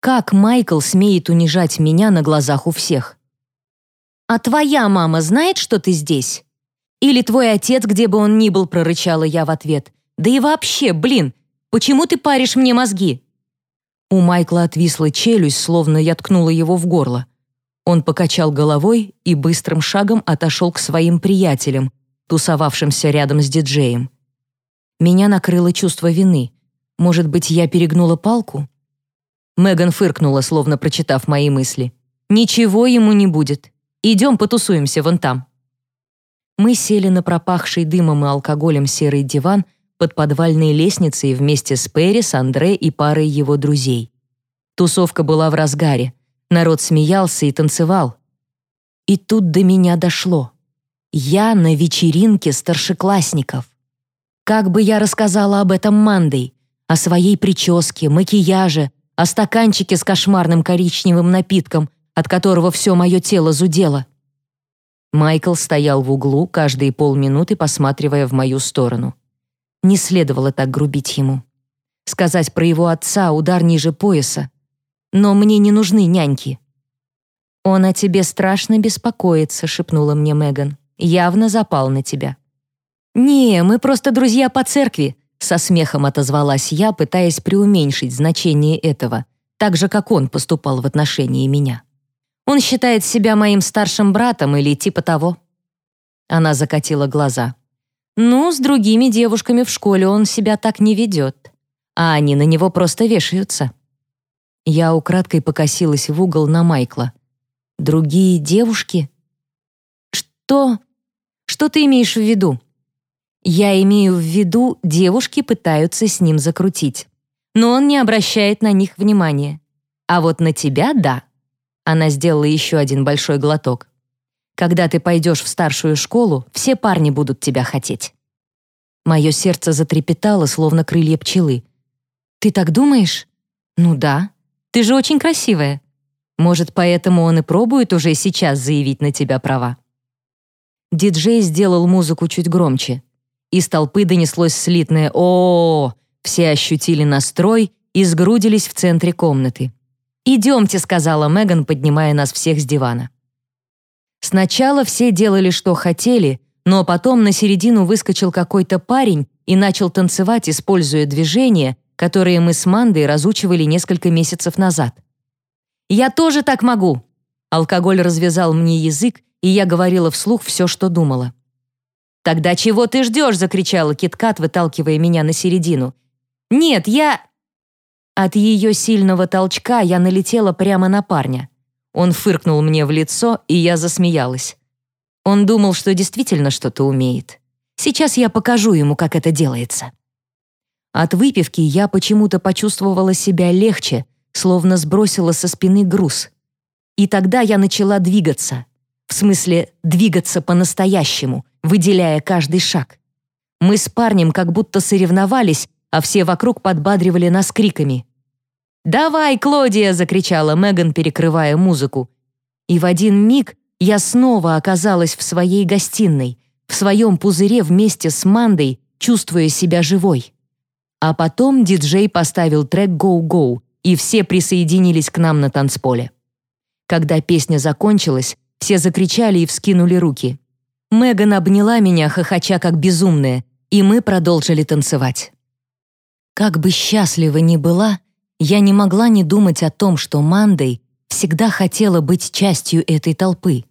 Как Майкл смеет унижать меня на глазах у всех? «А твоя мама знает, что ты здесь?» «Или твой отец, где бы он ни был», — прорычала я в ответ. «Да и вообще, блин, почему ты паришь мне мозги?» У Майкла отвисла челюсть, словно я ткнула его в горло. Он покачал головой и быстрым шагом отошел к своим приятелям, тусовавшимся рядом с диджеем. Меня накрыло чувство вины. Может быть, я перегнула палку? Меган фыркнула, словно прочитав мои мысли. «Ничего ему не будет. Идем потусуемся вон там». Мы сели на пропахший дымом и алкоголем серый диван, под подвальной лестницей вместе с Перри, с Андре и парой его друзей. Тусовка была в разгаре. Народ смеялся и танцевал. И тут до меня дошло. Я на вечеринке старшеклассников. Как бы я рассказала об этом Мандой, о своей прическе, макияже, о стаканчике с кошмарным коричневым напитком, от которого все мое тело зудело. Майкл стоял в углу, каждые полминуты посматривая в мою сторону. Не следовало так грубить ему. Сказать про его отца удар ниже пояса. Но мне не нужны няньки. «Он о тебе страшно беспокоится», — шепнула мне Меган. «Явно запал на тебя». «Не, мы просто друзья по церкви», со смехом отозвалась я, пытаясь преуменьшить значение этого, так же, как он поступал в отношении меня. Он считает себя моим старшим братом или типа того. Она закатила глаза. Ну, с другими девушками в школе он себя так не ведет, а они на него просто вешаются. Я украдкой покосилась в угол на Майкла. Другие девушки? Что? Что ты имеешь в виду? Я имею в виду, девушки пытаются с ним закрутить. Но он не обращает на них внимания. А вот на тебя — да. Она сделала еще один большой глоток. Когда ты пойдешь в старшую школу, все парни будут тебя хотеть. Мое сердце затрепетало, словно крылья пчелы. «Ты так думаешь?» «Ну да. Ты же очень красивая. Может, поэтому он и пробует уже сейчас заявить на тебя права?» Диджей сделал музыку чуть громче. Из толпы донеслось слитное о, -о, -о, Все ощутили настрой и сгрудились в центре комнаты. «Идемте», — сказала Меган, поднимая нас всех с дивана. Сначала все делали, что хотели, но потом на середину выскочил какой-то парень и начал танцевать, используя движения, которые мы с Мандой разучивали несколько месяцев назад. «Я тоже так могу!» Алкоголь развязал мне язык, и я говорила вслух все, что думала. «Тогда чего ты ждешь?» — закричала Киткат, выталкивая меня на середину. «Нет, я...» От ее сильного толчка я налетела прямо на парня. Он фыркнул мне в лицо, и я засмеялась. Он думал, что действительно что-то умеет. Сейчас я покажу ему, как это делается. От выпивки я почему-то почувствовала себя легче, словно сбросила со спины груз. И тогда я начала двигаться. В смысле, двигаться по-настоящему, выделяя каждый шаг. Мы с парнем как будто соревновались, а все вокруг подбадривали нас криками. «Давай, Клодия!» — закричала Меган, перекрывая музыку. И в один миг я снова оказалась в своей гостиной, в своем пузыре вместе с Мандой, чувствуя себя живой. А потом диджей поставил трек «Go-Go», и все присоединились к нам на танцполе. Когда песня закончилась, все закричали и вскинули руки. Меган обняла меня, хохоча как безумная, и мы продолжили танцевать. Как бы счастлива ни была, я не могла не думать о том, что Мандой всегда хотела быть частью этой толпы.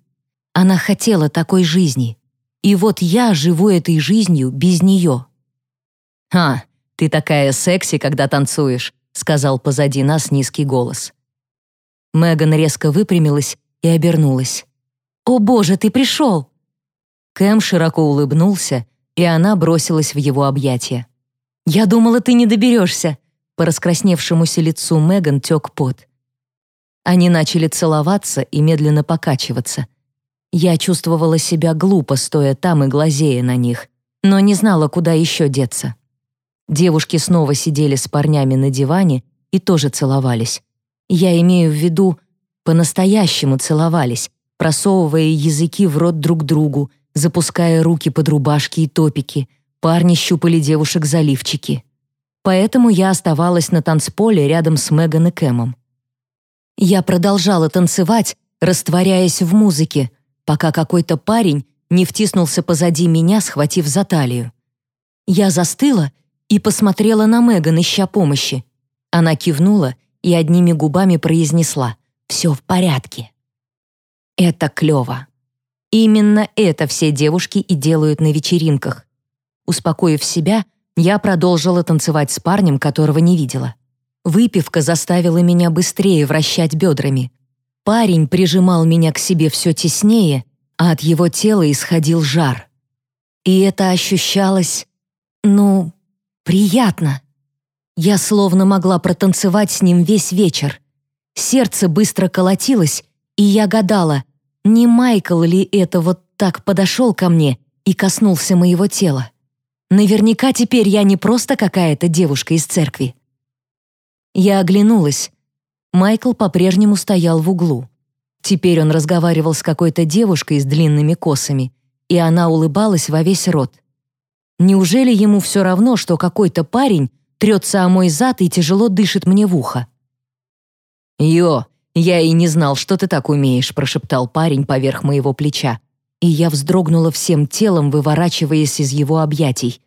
Она хотела такой жизни. И вот я живу этой жизнью без нее. «А, ты такая секси, когда танцуешь», сказал позади нас низкий голос. Меган резко выпрямилась и обернулась. «О боже, ты пришел!» Кэм широко улыбнулся, и она бросилась в его объятия. «Я думала, ты не доберешься!» По раскрасневшемуся лицу Меган тек пот. Они начали целоваться и медленно покачиваться. Я чувствовала себя глупо, стоя там и глазея на них, но не знала, куда еще деться. Девушки снова сидели с парнями на диване и тоже целовались. Я имею в виду, по-настоящему целовались, просовывая языки в рот друг другу, запуская руки под рубашки и топики. Парни щупали девушек за лифчики. Поэтому я оставалась на танцполе рядом с Меган и Кэмом. Я продолжала танцевать, растворяясь в музыке, пока какой-то парень не втиснулся позади меня, схватив за талию. Я застыла и посмотрела на Меган, ища помощи. Она кивнула и одними губами произнесла «Все в порядке». Это клево. Именно это все девушки и делают на вечеринках. Успокоив себя, я продолжила танцевать с парнем, которого не видела. Выпивка заставила меня быстрее вращать бедрами. Парень прижимал меня к себе все теснее, а от его тела исходил жар. И это ощущалось, ну, приятно. Я словно могла протанцевать с ним весь вечер. Сердце быстро колотилось, и я гадала, не Майкл ли это вот так подошел ко мне и коснулся моего тела. Наверняка теперь я не просто какая-то девушка из церкви. Я оглянулась. Майкл по-прежнему стоял в углу. Теперь он разговаривал с какой-то девушкой с длинными косами, и она улыбалась во весь рот. Неужели ему все равно, что какой-то парень трется о мой зад и тяжело дышит мне в ухо? «Йо, я и не знал, что ты так умеешь», прошептал парень поверх моего плеча и я вздрогнула всем телом, выворачиваясь из его объятий.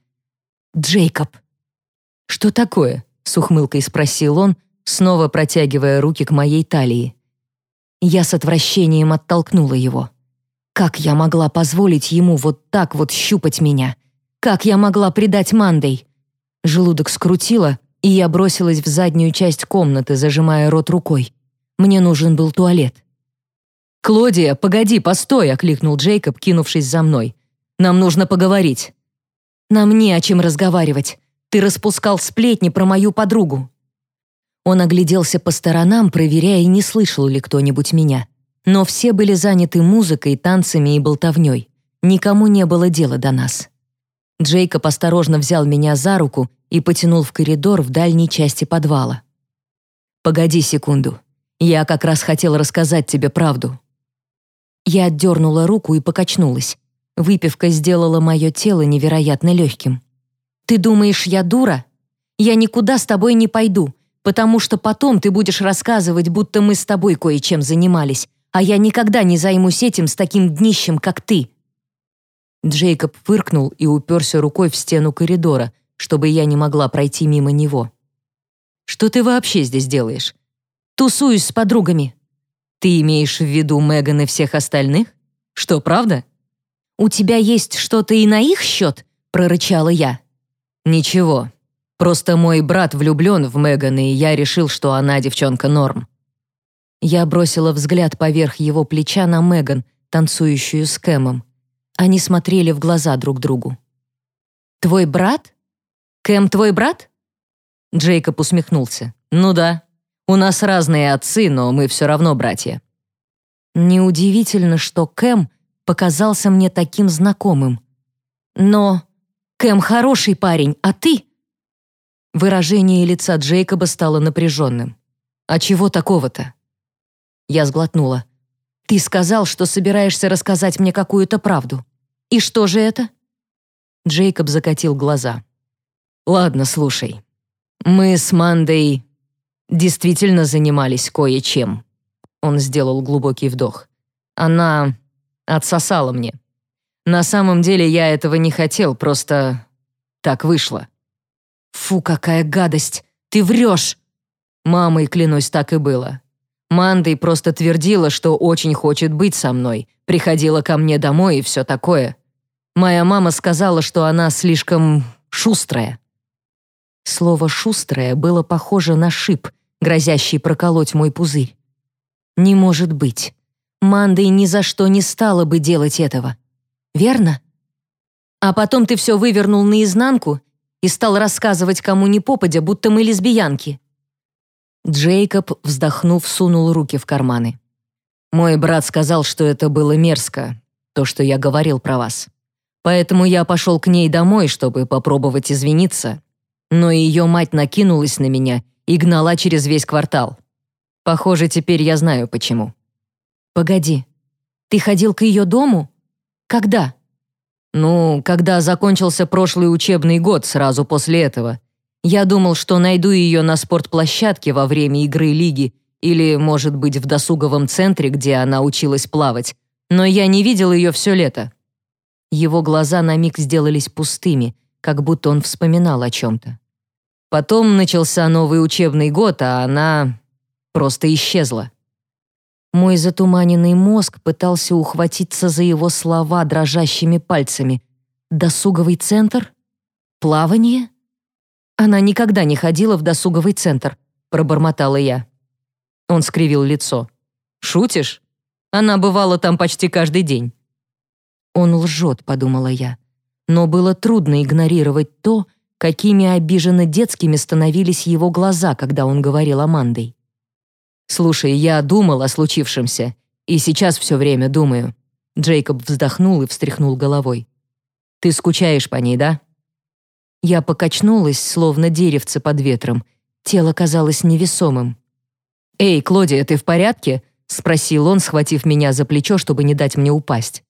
«Джейкоб!» «Что такое?» — с ухмылкой спросил он, снова протягивая руки к моей талии. Я с отвращением оттолкнула его. Как я могла позволить ему вот так вот щупать меня? Как я могла предать Мандой? Желудок скрутило, и я бросилась в заднюю часть комнаты, зажимая рот рукой. Мне нужен был туалет. «Клодия, погоди, постой!» — окликнул Джейкоб, кинувшись за мной. «Нам нужно поговорить». «Нам не о чем разговаривать. Ты распускал сплетни про мою подругу». Он огляделся по сторонам, проверяя, не слышал ли кто-нибудь меня. Но все были заняты музыкой, танцами и болтовней. Никому не было дела до нас. Джейкоб осторожно взял меня за руку и потянул в коридор в дальней части подвала. «Погоди секунду. Я как раз хотел рассказать тебе правду». Я отдернула руку и покачнулась. Выпивка сделала мое тело невероятно легким. «Ты думаешь, я дура? Я никуда с тобой не пойду, потому что потом ты будешь рассказывать, будто мы с тобой кое-чем занимались, а я никогда не займусь этим с таким днищем, как ты». Джейкоб фыркнул и уперся рукой в стену коридора, чтобы я не могла пройти мимо него. «Что ты вообще здесь делаешь?» «Тусуюсь с подругами», ты имеешь в виду Меган и всех остальных? Что, правда? У тебя есть что-то и на их счет? прорычала я. Ничего. Просто мой брат влюблен в Меган, и я решил, что она девчонка норм. Я бросила взгляд поверх его плеча на Меган, танцующую с Кэмом. Они смотрели в глаза друг другу. «Твой брат? Кэм твой брат?» Джейкоб усмехнулся. «Ну да, у нас разные отцы, но мы все равно братья». Неудивительно, что Кэм показался мне таким знакомым. Но Кэм хороший парень, а ты? Выражение лица Джейкоба стало напряженным. «А чего такого-то?» Я сглотнула. «Ты сказал, что собираешься рассказать мне какую-то правду. И что же это?» Джейкоб закатил глаза. «Ладно, слушай. Мы с Мандой действительно занимались кое-чем. Он сделал глубокий вдох. Она отсосала мне. На самом деле я этого не хотел, просто так вышло. Фу, какая гадость! Ты врешь! Мамой, клянусь, так и было. Мандой просто твердила, что очень хочет быть со мной, приходила ко мне домой и все такое. Моя мама сказала, что она слишком шустрая. Слово «шустрая» было похоже на шип, грозящий проколоть мой пузырь. Не может быть. Мандой ни за что не стала бы делать этого. Верно? А потом ты все вывернул наизнанку и стал рассказывать кому ни попадя, будто мы лесбиянки. Джейкоб, вздохнув, сунул руки в карманы. Мой брат сказал, что это было мерзко, то, что я говорил про вас. Поэтому я пошел к ней домой, чтобы попробовать извиниться. Но ее мать накинулась на меня и гнала через весь квартал. Похоже, теперь я знаю почему. Погоди. Ты ходил к ее дому? Когда? Ну, когда закончился прошлый учебный год, сразу после этого. Я думал, что найду ее на спортплощадке во время игры лиги или, может быть, в досуговом центре, где она училась плавать, но я не видел ее все лето. Его глаза на миг сделались пустыми, как будто он вспоминал о чем-то. Потом начался новый учебный год, а она просто исчезла. Мой затуманенный мозг пытался ухватиться за его слова дрожащими пальцами. «Досуговый центр? Плавание?» «Она никогда не ходила в досуговый центр», — пробормотала я. Он скривил лицо. «Шутишь? Она бывала там почти каждый день». «Он лжет», — подумала я. Но было трудно игнорировать то, какими обиженно детскими становились его глаза, когда он говорил Амандой. «Слушай, я думал о случившемся, и сейчас все время думаю». Джейкоб вздохнул и встряхнул головой. «Ты скучаешь по ней, да?» Я покачнулась, словно деревце под ветром. Тело казалось невесомым. «Эй, Клодия, ты в порядке?» — спросил он, схватив меня за плечо, чтобы не дать мне упасть.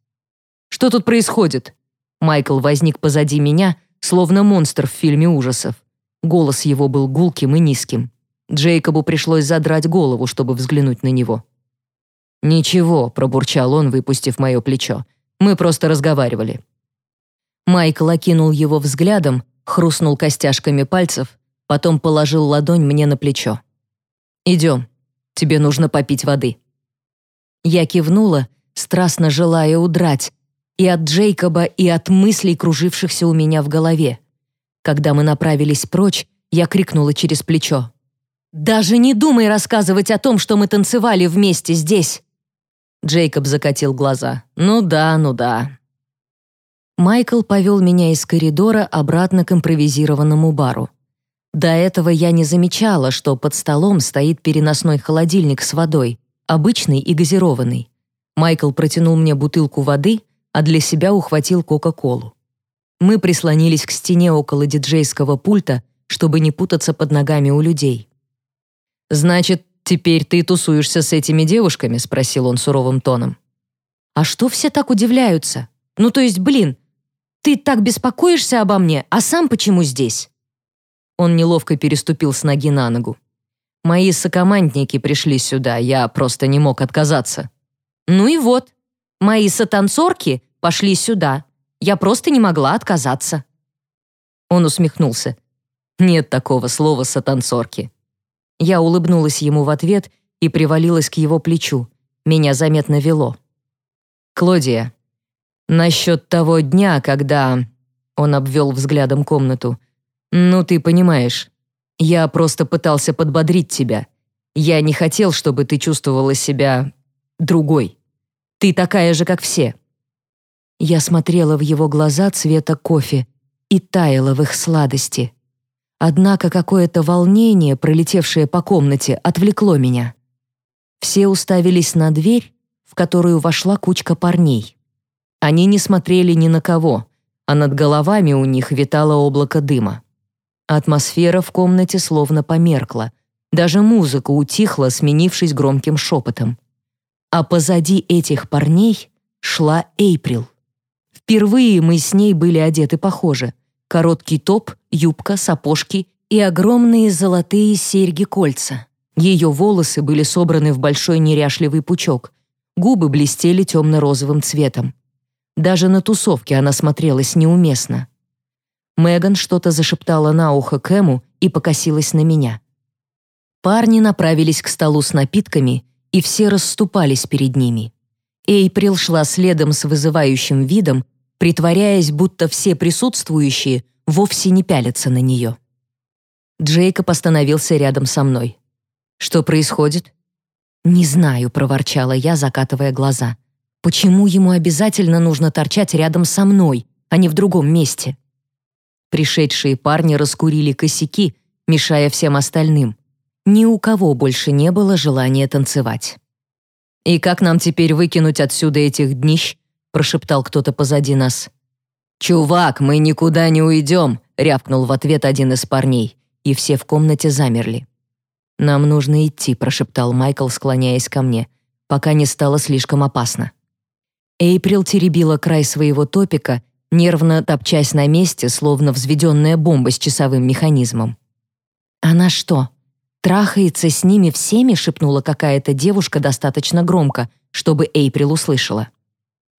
«Что тут происходит?» Майкл возник позади меня, словно монстр в фильме ужасов. Голос его был гулким и низким. Джейкобу пришлось задрать голову, чтобы взглянуть на него. «Ничего», — пробурчал он, выпустив мое плечо. «Мы просто разговаривали». Майкл окинул его взглядом, хрустнул костяшками пальцев, потом положил ладонь мне на плечо. «Идем, тебе нужно попить воды». Я кивнула, страстно желая удрать, и от Джейкоба, и от мыслей, кружившихся у меня в голове. Когда мы направились прочь, я крикнула через плечо. «Даже не думай рассказывать о том, что мы танцевали вместе здесь!» Джейкоб закатил глаза. «Ну да, ну да». Майкл повел меня из коридора обратно к импровизированному бару. До этого я не замечала, что под столом стоит переносной холодильник с водой, обычный и газированный. Майкл протянул мне бутылку воды, а для себя ухватил Кока-Колу. Мы прислонились к стене около диджейского пульта, чтобы не путаться под ногами у людей. «Значит, теперь ты тусуешься с этими девушками?» — спросил он суровым тоном. «А что все так удивляются? Ну, то есть, блин, ты так беспокоишься обо мне, а сам почему здесь?» Он неловко переступил с ноги на ногу. «Мои сокомандники пришли сюда, я просто не мог отказаться». «Ну и вот, мои сотанцорки пошли сюда, я просто не могла отказаться». Он усмехнулся. «Нет такого слова «сотанцорки». Я улыбнулась ему в ответ и привалилась к его плечу. Меня заметно вело. «Клодия, насчет того дня, когда...» Он обвел взглядом комнату. «Ну, ты понимаешь. Я просто пытался подбодрить тебя. Я не хотел, чтобы ты чувствовала себя... другой. Ты такая же, как все». Я смотрела в его глаза цвета кофе и таяла в их сладости. Однако какое-то волнение, пролетевшее по комнате, отвлекло меня. Все уставились на дверь, в которую вошла кучка парней. Они не смотрели ни на кого, а над головами у них витало облако дыма. Атмосфера в комнате словно померкла. Даже музыка утихла, сменившись громким шепотом. А позади этих парней шла Эйприл. Впервые мы с ней были одеты похоже. Короткий топ, юбка, сапожки и огромные золотые серьги-кольца. Ее волосы были собраны в большой неряшливый пучок. Губы блестели темно-розовым цветом. Даже на тусовке она смотрелась неуместно. Меган что-то зашептала на ухо Кэму и покосилась на меня. Парни направились к столу с напитками, и все расступались перед ними. Эйприл шла следом с вызывающим видом, притворяясь, будто все присутствующие вовсе не пялятся на нее. Джейкоб остановился рядом со мной. «Что происходит?» «Не знаю», — проворчала я, закатывая глаза. «Почему ему обязательно нужно торчать рядом со мной, а не в другом месте?» Пришедшие парни раскурили косяки, мешая всем остальным. Ни у кого больше не было желания танцевать. «И как нам теперь выкинуть отсюда этих днищ?» прошептал кто-то позади нас. «Чувак, мы никуда не уйдем!» — рявкнул в ответ один из парней, и все в комнате замерли. «Нам нужно идти», — прошептал Майкл, склоняясь ко мне, пока не стало слишком опасно. Эйприл теребила край своего топика, нервно топчась на месте, словно взведенная бомба с часовым механизмом. «Она что, трахается с ними всеми?» — шепнула какая-то девушка достаточно громко, чтобы Эйприл услышала.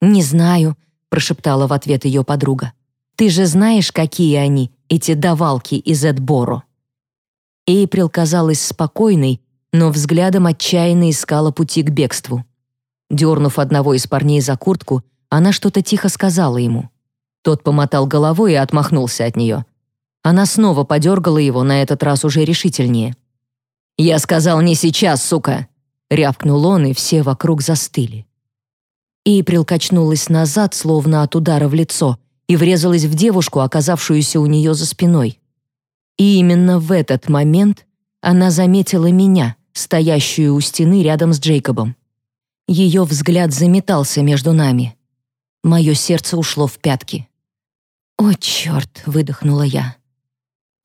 «Не знаю», — прошептала в ответ ее подруга. «Ты же знаешь, какие они, эти давалки из Эдборо». Эйприл казалась спокойной, но взглядом отчаянно искала пути к бегству. Дернув одного из парней за куртку, она что-то тихо сказала ему. Тот помотал головой и отмахнулся от нее. Она снова подергала его, на этот раз уже решительнее. «Я сказал не сейчас, сука!» Рявкнул он, и все вокруг застыли. Эйприл качнулась назад, словно от удара в лицо, и врезалась в девушку, оказавшуюся у нее за спиной. И именно в этот момент она заметила меня, стоящую у стены рядом с Джейкобом. Ее взгляд заметался между нами. Мое сердце ушло в пятки. «О, черт!» — выдохнула я.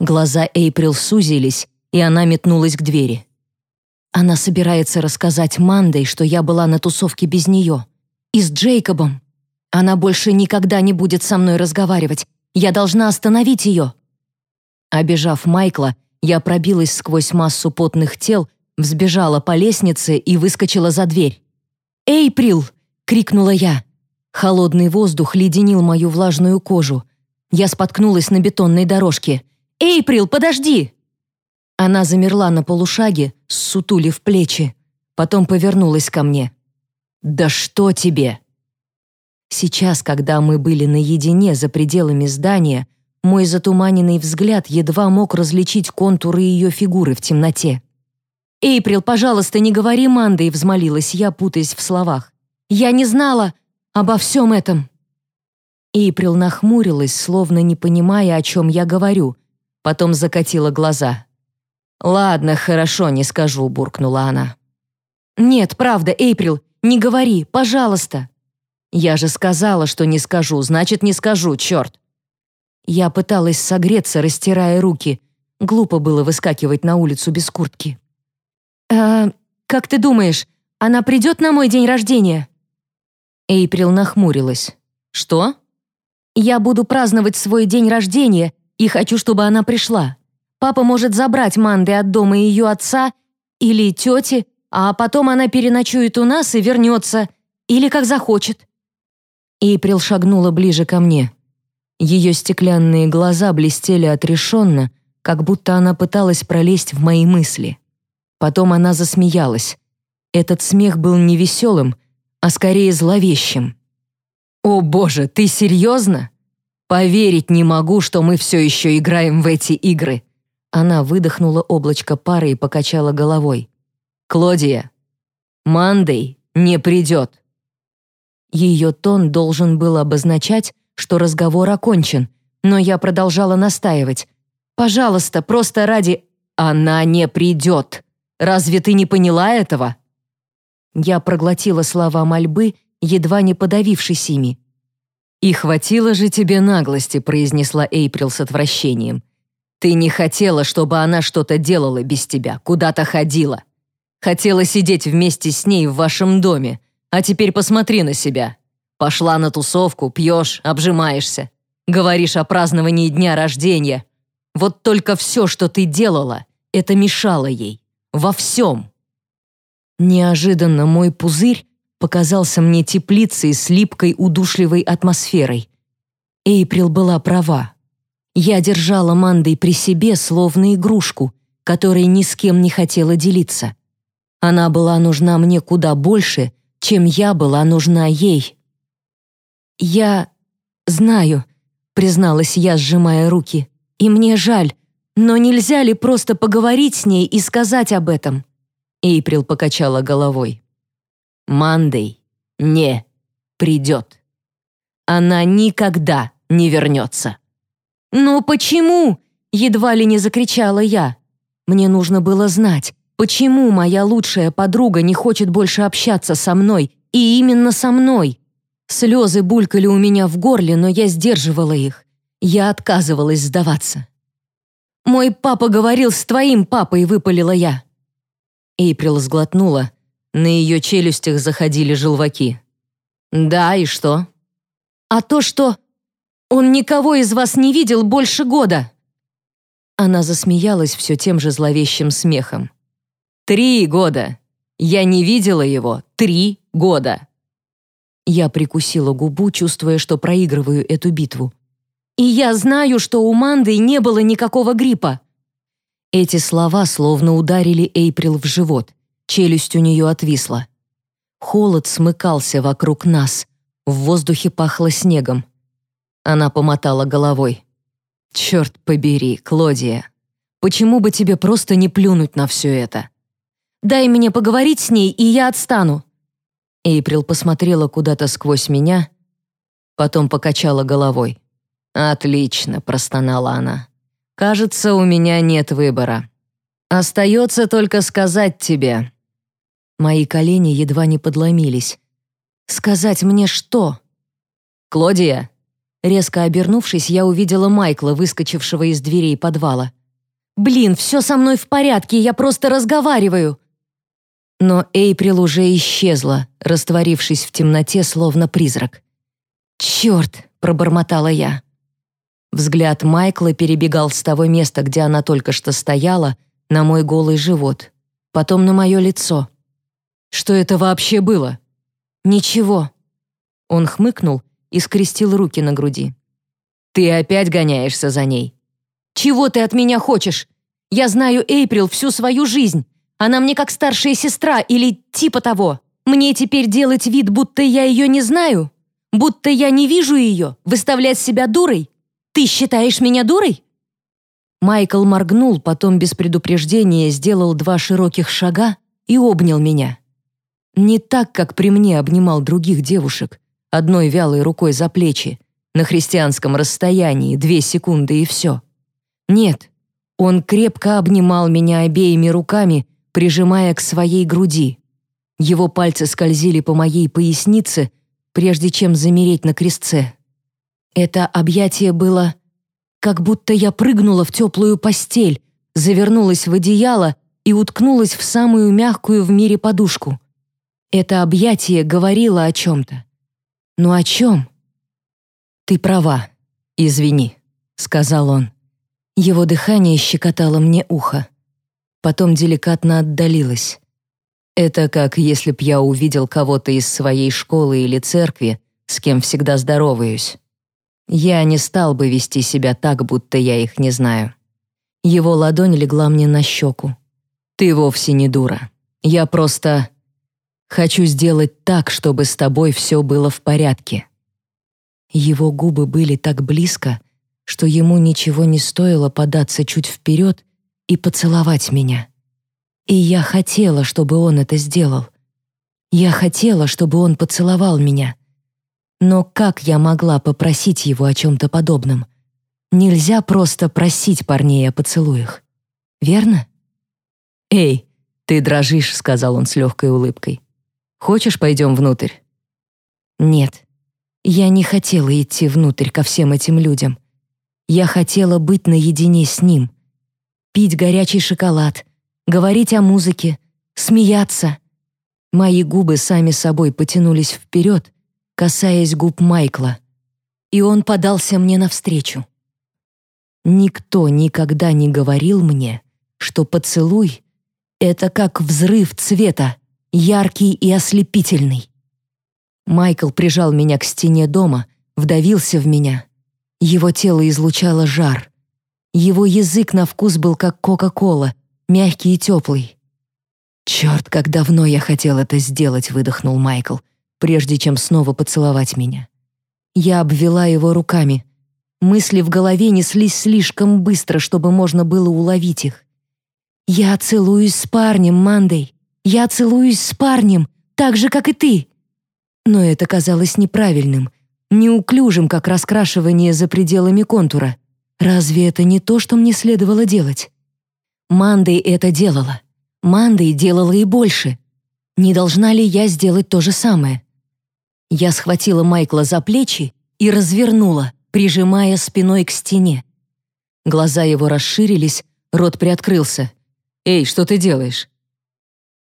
Глаза Эйприл сузились, и она метнулась к двери. Она собирается рассказать Мандой, что я была на тусовке без нее. И с Джейкобом. Она больше никогда не будет со мной разговаривать. Я должна остановить ее. Обежав Майкла, я пробилась сквозь массу потных тел, взбежала по лестнице и выскочила за дверь. «Эйприл!» — крикнула я. Холодный воздух леденил мою влажную кожу. Я споткнулась на бетонной дорожке. «Эйприл, подожди!» Она замерла на полушаге, ссутулив плечи. Потом повернулась ко мне. «Да что тебе?» Сейчас, когда мы были наедине за пределами здания, мой затуманенный взгляд едва мог различить контуры ее фигуры в темноте. «Эйприл, пожалуйста, не говори Мандой», — взмолилась я, путаясь в словах. «Я не знала обо всем этом». Эйприл нахмурилась, словно не понимая, о чем я говорю, потом закатила глаза. «Ладно, хорошо, не скажу», — буркнула она. «Нет, правда, Эйприл, не говори, пожалуйста». «Я же сказала, что не скажу, значит, не скажу, черт». Я пыталась согреться, растирая руки. Глупо было выскакивать на улицу без куртки. «Э, как ты думаешь, она придет на мой день рождения?» Эйприл нахмурилась. «Что?» «Я буду праздновать свой день рождения и хочу, чтобы она пришла. Папа может забрать Манды от дома ее отца или тети, а потом она переночует у нас и вернется, или как захочет». Эйприл шагнула ближе ко мне. Ее стеклянные глаза блестели отрешенно, как будто она пыталась пролезть в мои мысли. Потом она засмеялась. Этот смех был не веселым, а скорее зловещим. «О боже, ты серьезно? Поверить не могу, что мы все еще играем в эти игры!» Она выдохнула облачко пары и покачала головой. «Клодия, Мандей не придет!» Ее тон должен был обозначать, что разговор окончен, но я продолжала настаивать. «Пожалуйста, просто ради...» «Она не придет!» Разве ты не поняла этого?» Я проглотила слова мольбы, едва не подавившись ими. «И хватило же тебе наглости», — произнесла Эйприл с отвращением. «Ты не хотела, чтобы она что-то делала без тебя, куда-то ходила. Хотела сидеть вместе с ней в вашем доме, а теперь посмотри на себя. Пошла на тусовку, пьешь, обжимаешься. Говоришь о праздновании дня рождения. Вот только все, что ты делала, это мешало ей во всем. Неожиданно мой пузырь показался мне теплицей с липкой удушливой атмосферой. Эйприл была права. Я держала Мандой при себе, словно игрушку, которой ни с кем не хотела делиться. Она была нужна мне куда больше, чем я была нужна ей. «Я знаю», — призналась я, сжимая руки, — «и мне жаль, но нельзя ли просто поговорить с ней и сказать об этом?» Эйприл покачала головой. «Мандей не придет. Она никогда не вернется». «Но почему?» — едва ли не закричала я. Мне нужно было знать, почему моя лучшая подруга не хочет больше общаться со мной, и именно со мной. Слезы булькали у меня в горле, но я сдерживала их. Я отказывалась сдаваться. «Мой папа говорил с твоим папой», — выпалила я. Эйприл сглотнула. На ее челюстях заходили желваки. «Да, и что?» «А то, что он никого из вас не видел больше года!» Она засмеялась все тем же зловещим смехом. «Три года! Я не видела его три года!» Я прикусила губу, чувствуя, что проигрываю эту битву. И я знаю, что у Манды не было никакого гриппа». Эти слова словно ударили Эйприл в живот. Челюсть у нее отвисла. Холод смыкался вокруг нас. В воздухе пахло снегом. Она помотала головой. «Черт побери, Клодия, почему бы тебе просто не плюнуть на все это? Дай мне поговорить с ней, и я отстану». Эйприл посмотрела куда-то сквозь меня, потом покачала головой. «Отлично», — простонала она. Кажется, у меня нет выбора. Остается только сказать тебе». Мои колени едва не подломились. «Сказать мне что?» «Клодия!» Резко обернувшись, я увидела Майкла, выскочившего из дверей подвала. «Блин, все со мной в порядке, я просто разговариваю!» Но Эйприл уже исчезла, растворившись в темноте, словно призрак. «Черт!» — пробормотала я. Взгляд Майкла перебегал с того места, где она только что стояла, на мой голый живот, потом на мое лицо. «Что это вообще было?» «Ничего». Он хмыкнул и скрестил руки на груди. «Ты опять гоняешься за ней?» «Чего ты от меня хочешь? Я знаю Эйприл всю свою жизнь. Она мне как старшая сестра или типа того. Мне теперь делать вид, будто я ее не знаю? Будто я не вижу ее? Выставлять себя дурой? Ты считаешь меня дурой?» Майкл моргнул, потом без предупреждения сделал два широких шага и обнял меня. Не так, как при мне обнимал других девушек, одной вялой рукой за плечи, на христианском расстоянии, две секунды и все. Нет, он крепко обнимал меня обеими руками, прижимая к своей груди. Его пальцы скользили по моей пояснице, прежде чем замереть на крестце. Это объятие было как будто я прыгнула в теплую постель, завернулась в одеяло и уткнулась в самую мягкую в мире подушку. Это объятие говорило о чем-то. Но о чем? «Ты права. Извини», — сказал он. Его дыхание щекотало мне ухо потом деликатно отдалилась. Это как если б я увидел кого-то из своей школы или церкви, с кем всегда здороваюсь. Я не стал бы вести себя так, будто я их не знаю. Его ладонь легла мне на щеку. «Ты вовсе не дура. Я просто хочу сделать так, чтобы с тобой все было в порядке». Его губы были так близко, что ему ничего не стоило податься чуть вперед и поцеловать меня. И я хотела, чтобы он это сделал. Я хотела, чтобы он поцеловал меня. Но как я могла попросить его о чем-то подобном? Нельзя просто просить парней о поцелуях. Верно? «Эй, ты дрожишь», — сказал он с легкой улыбкой. «Хочешь, пойдем внутрь?» «Нет, я не хотела идти внутрь ко всем этим людям. Я хотела быть наедине с ним, пить горячий шоколад, говорить о музыке, смеяться. Мои губы сами собой потянулись вперед, касаясь губ Майкла, и он подался мне навстречу. Никто никогда не говорил мне, что поцелуй — это как взрыв цвета, яркий и ослепительный. Майкл прижал меня к стене дома, вдавился в меня. Его тело излучало жар. Его язык на вкус был как Кока-Кола, мягкий и теплый. «Черт, как давно я хотел это сделать», — выдохнул Майкл, прежде чем снова поцеловать меня. Я обвела его руками. Мысли в голове неслись слишком быстро, чтобы можно было уловить их. «Я целуюсь с парнем, Мандей. Я целуюсь с парнем, так же, как и ты». Но это казалось неправильным, неуклюжим, как раскрашивание за пределами контура. Разве это не то, что мне следовало делать? Мандой это делала. Мандой делала и больше. Не должна ли я сделать то же самое? Я схватила Майкла за плечи и развернула, прижимая спиной к стене. Глаза его расширились, рот приоткрылся. «Эй, что ты делаешь?»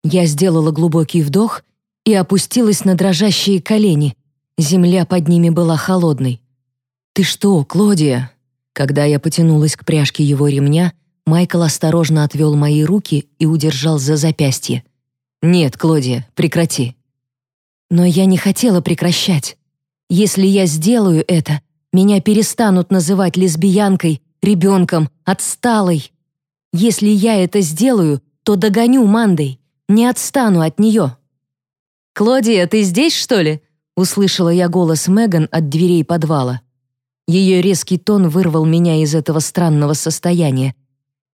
Я сделала глубокий вдох и опустилась на дрожащие колени. Земля под ними была холодной. «Ты что, Клодия?» Когда я потянулась к пряжке его ремня, Майкл осторожно отвел мои руки и удержал за запястье. «Нет, Клодия, прекрати». Но я не хотела прекращать. Если я сделаю это, меня перестанут называть лесбиянкой, ребенком, отсталой. Если я это сделаю, то догоню Мандой, не отстану от нее. «Клодия, ты здесь, что ли?» — услышала я голос Меган от дверей подвала. Ее резкий тон вырвал меня из этого странного состояния.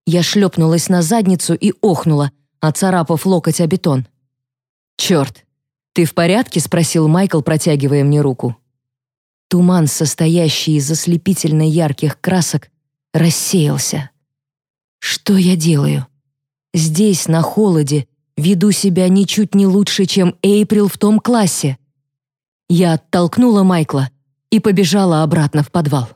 Я шлепнулась на задницу и охнула, оцарапав локоть о бетон. «Черт! Ты в порядке?» — спросил Майкл, протягивая мне руку. Туман, состоящий из ослепительно ярких красок, рассеялся. Что я делаю? Здесь, на холоде, веду себя ничуть не лучше, чем Эйприл в том классе. Я оттолкнула Майкла и побежала обратно в подвал.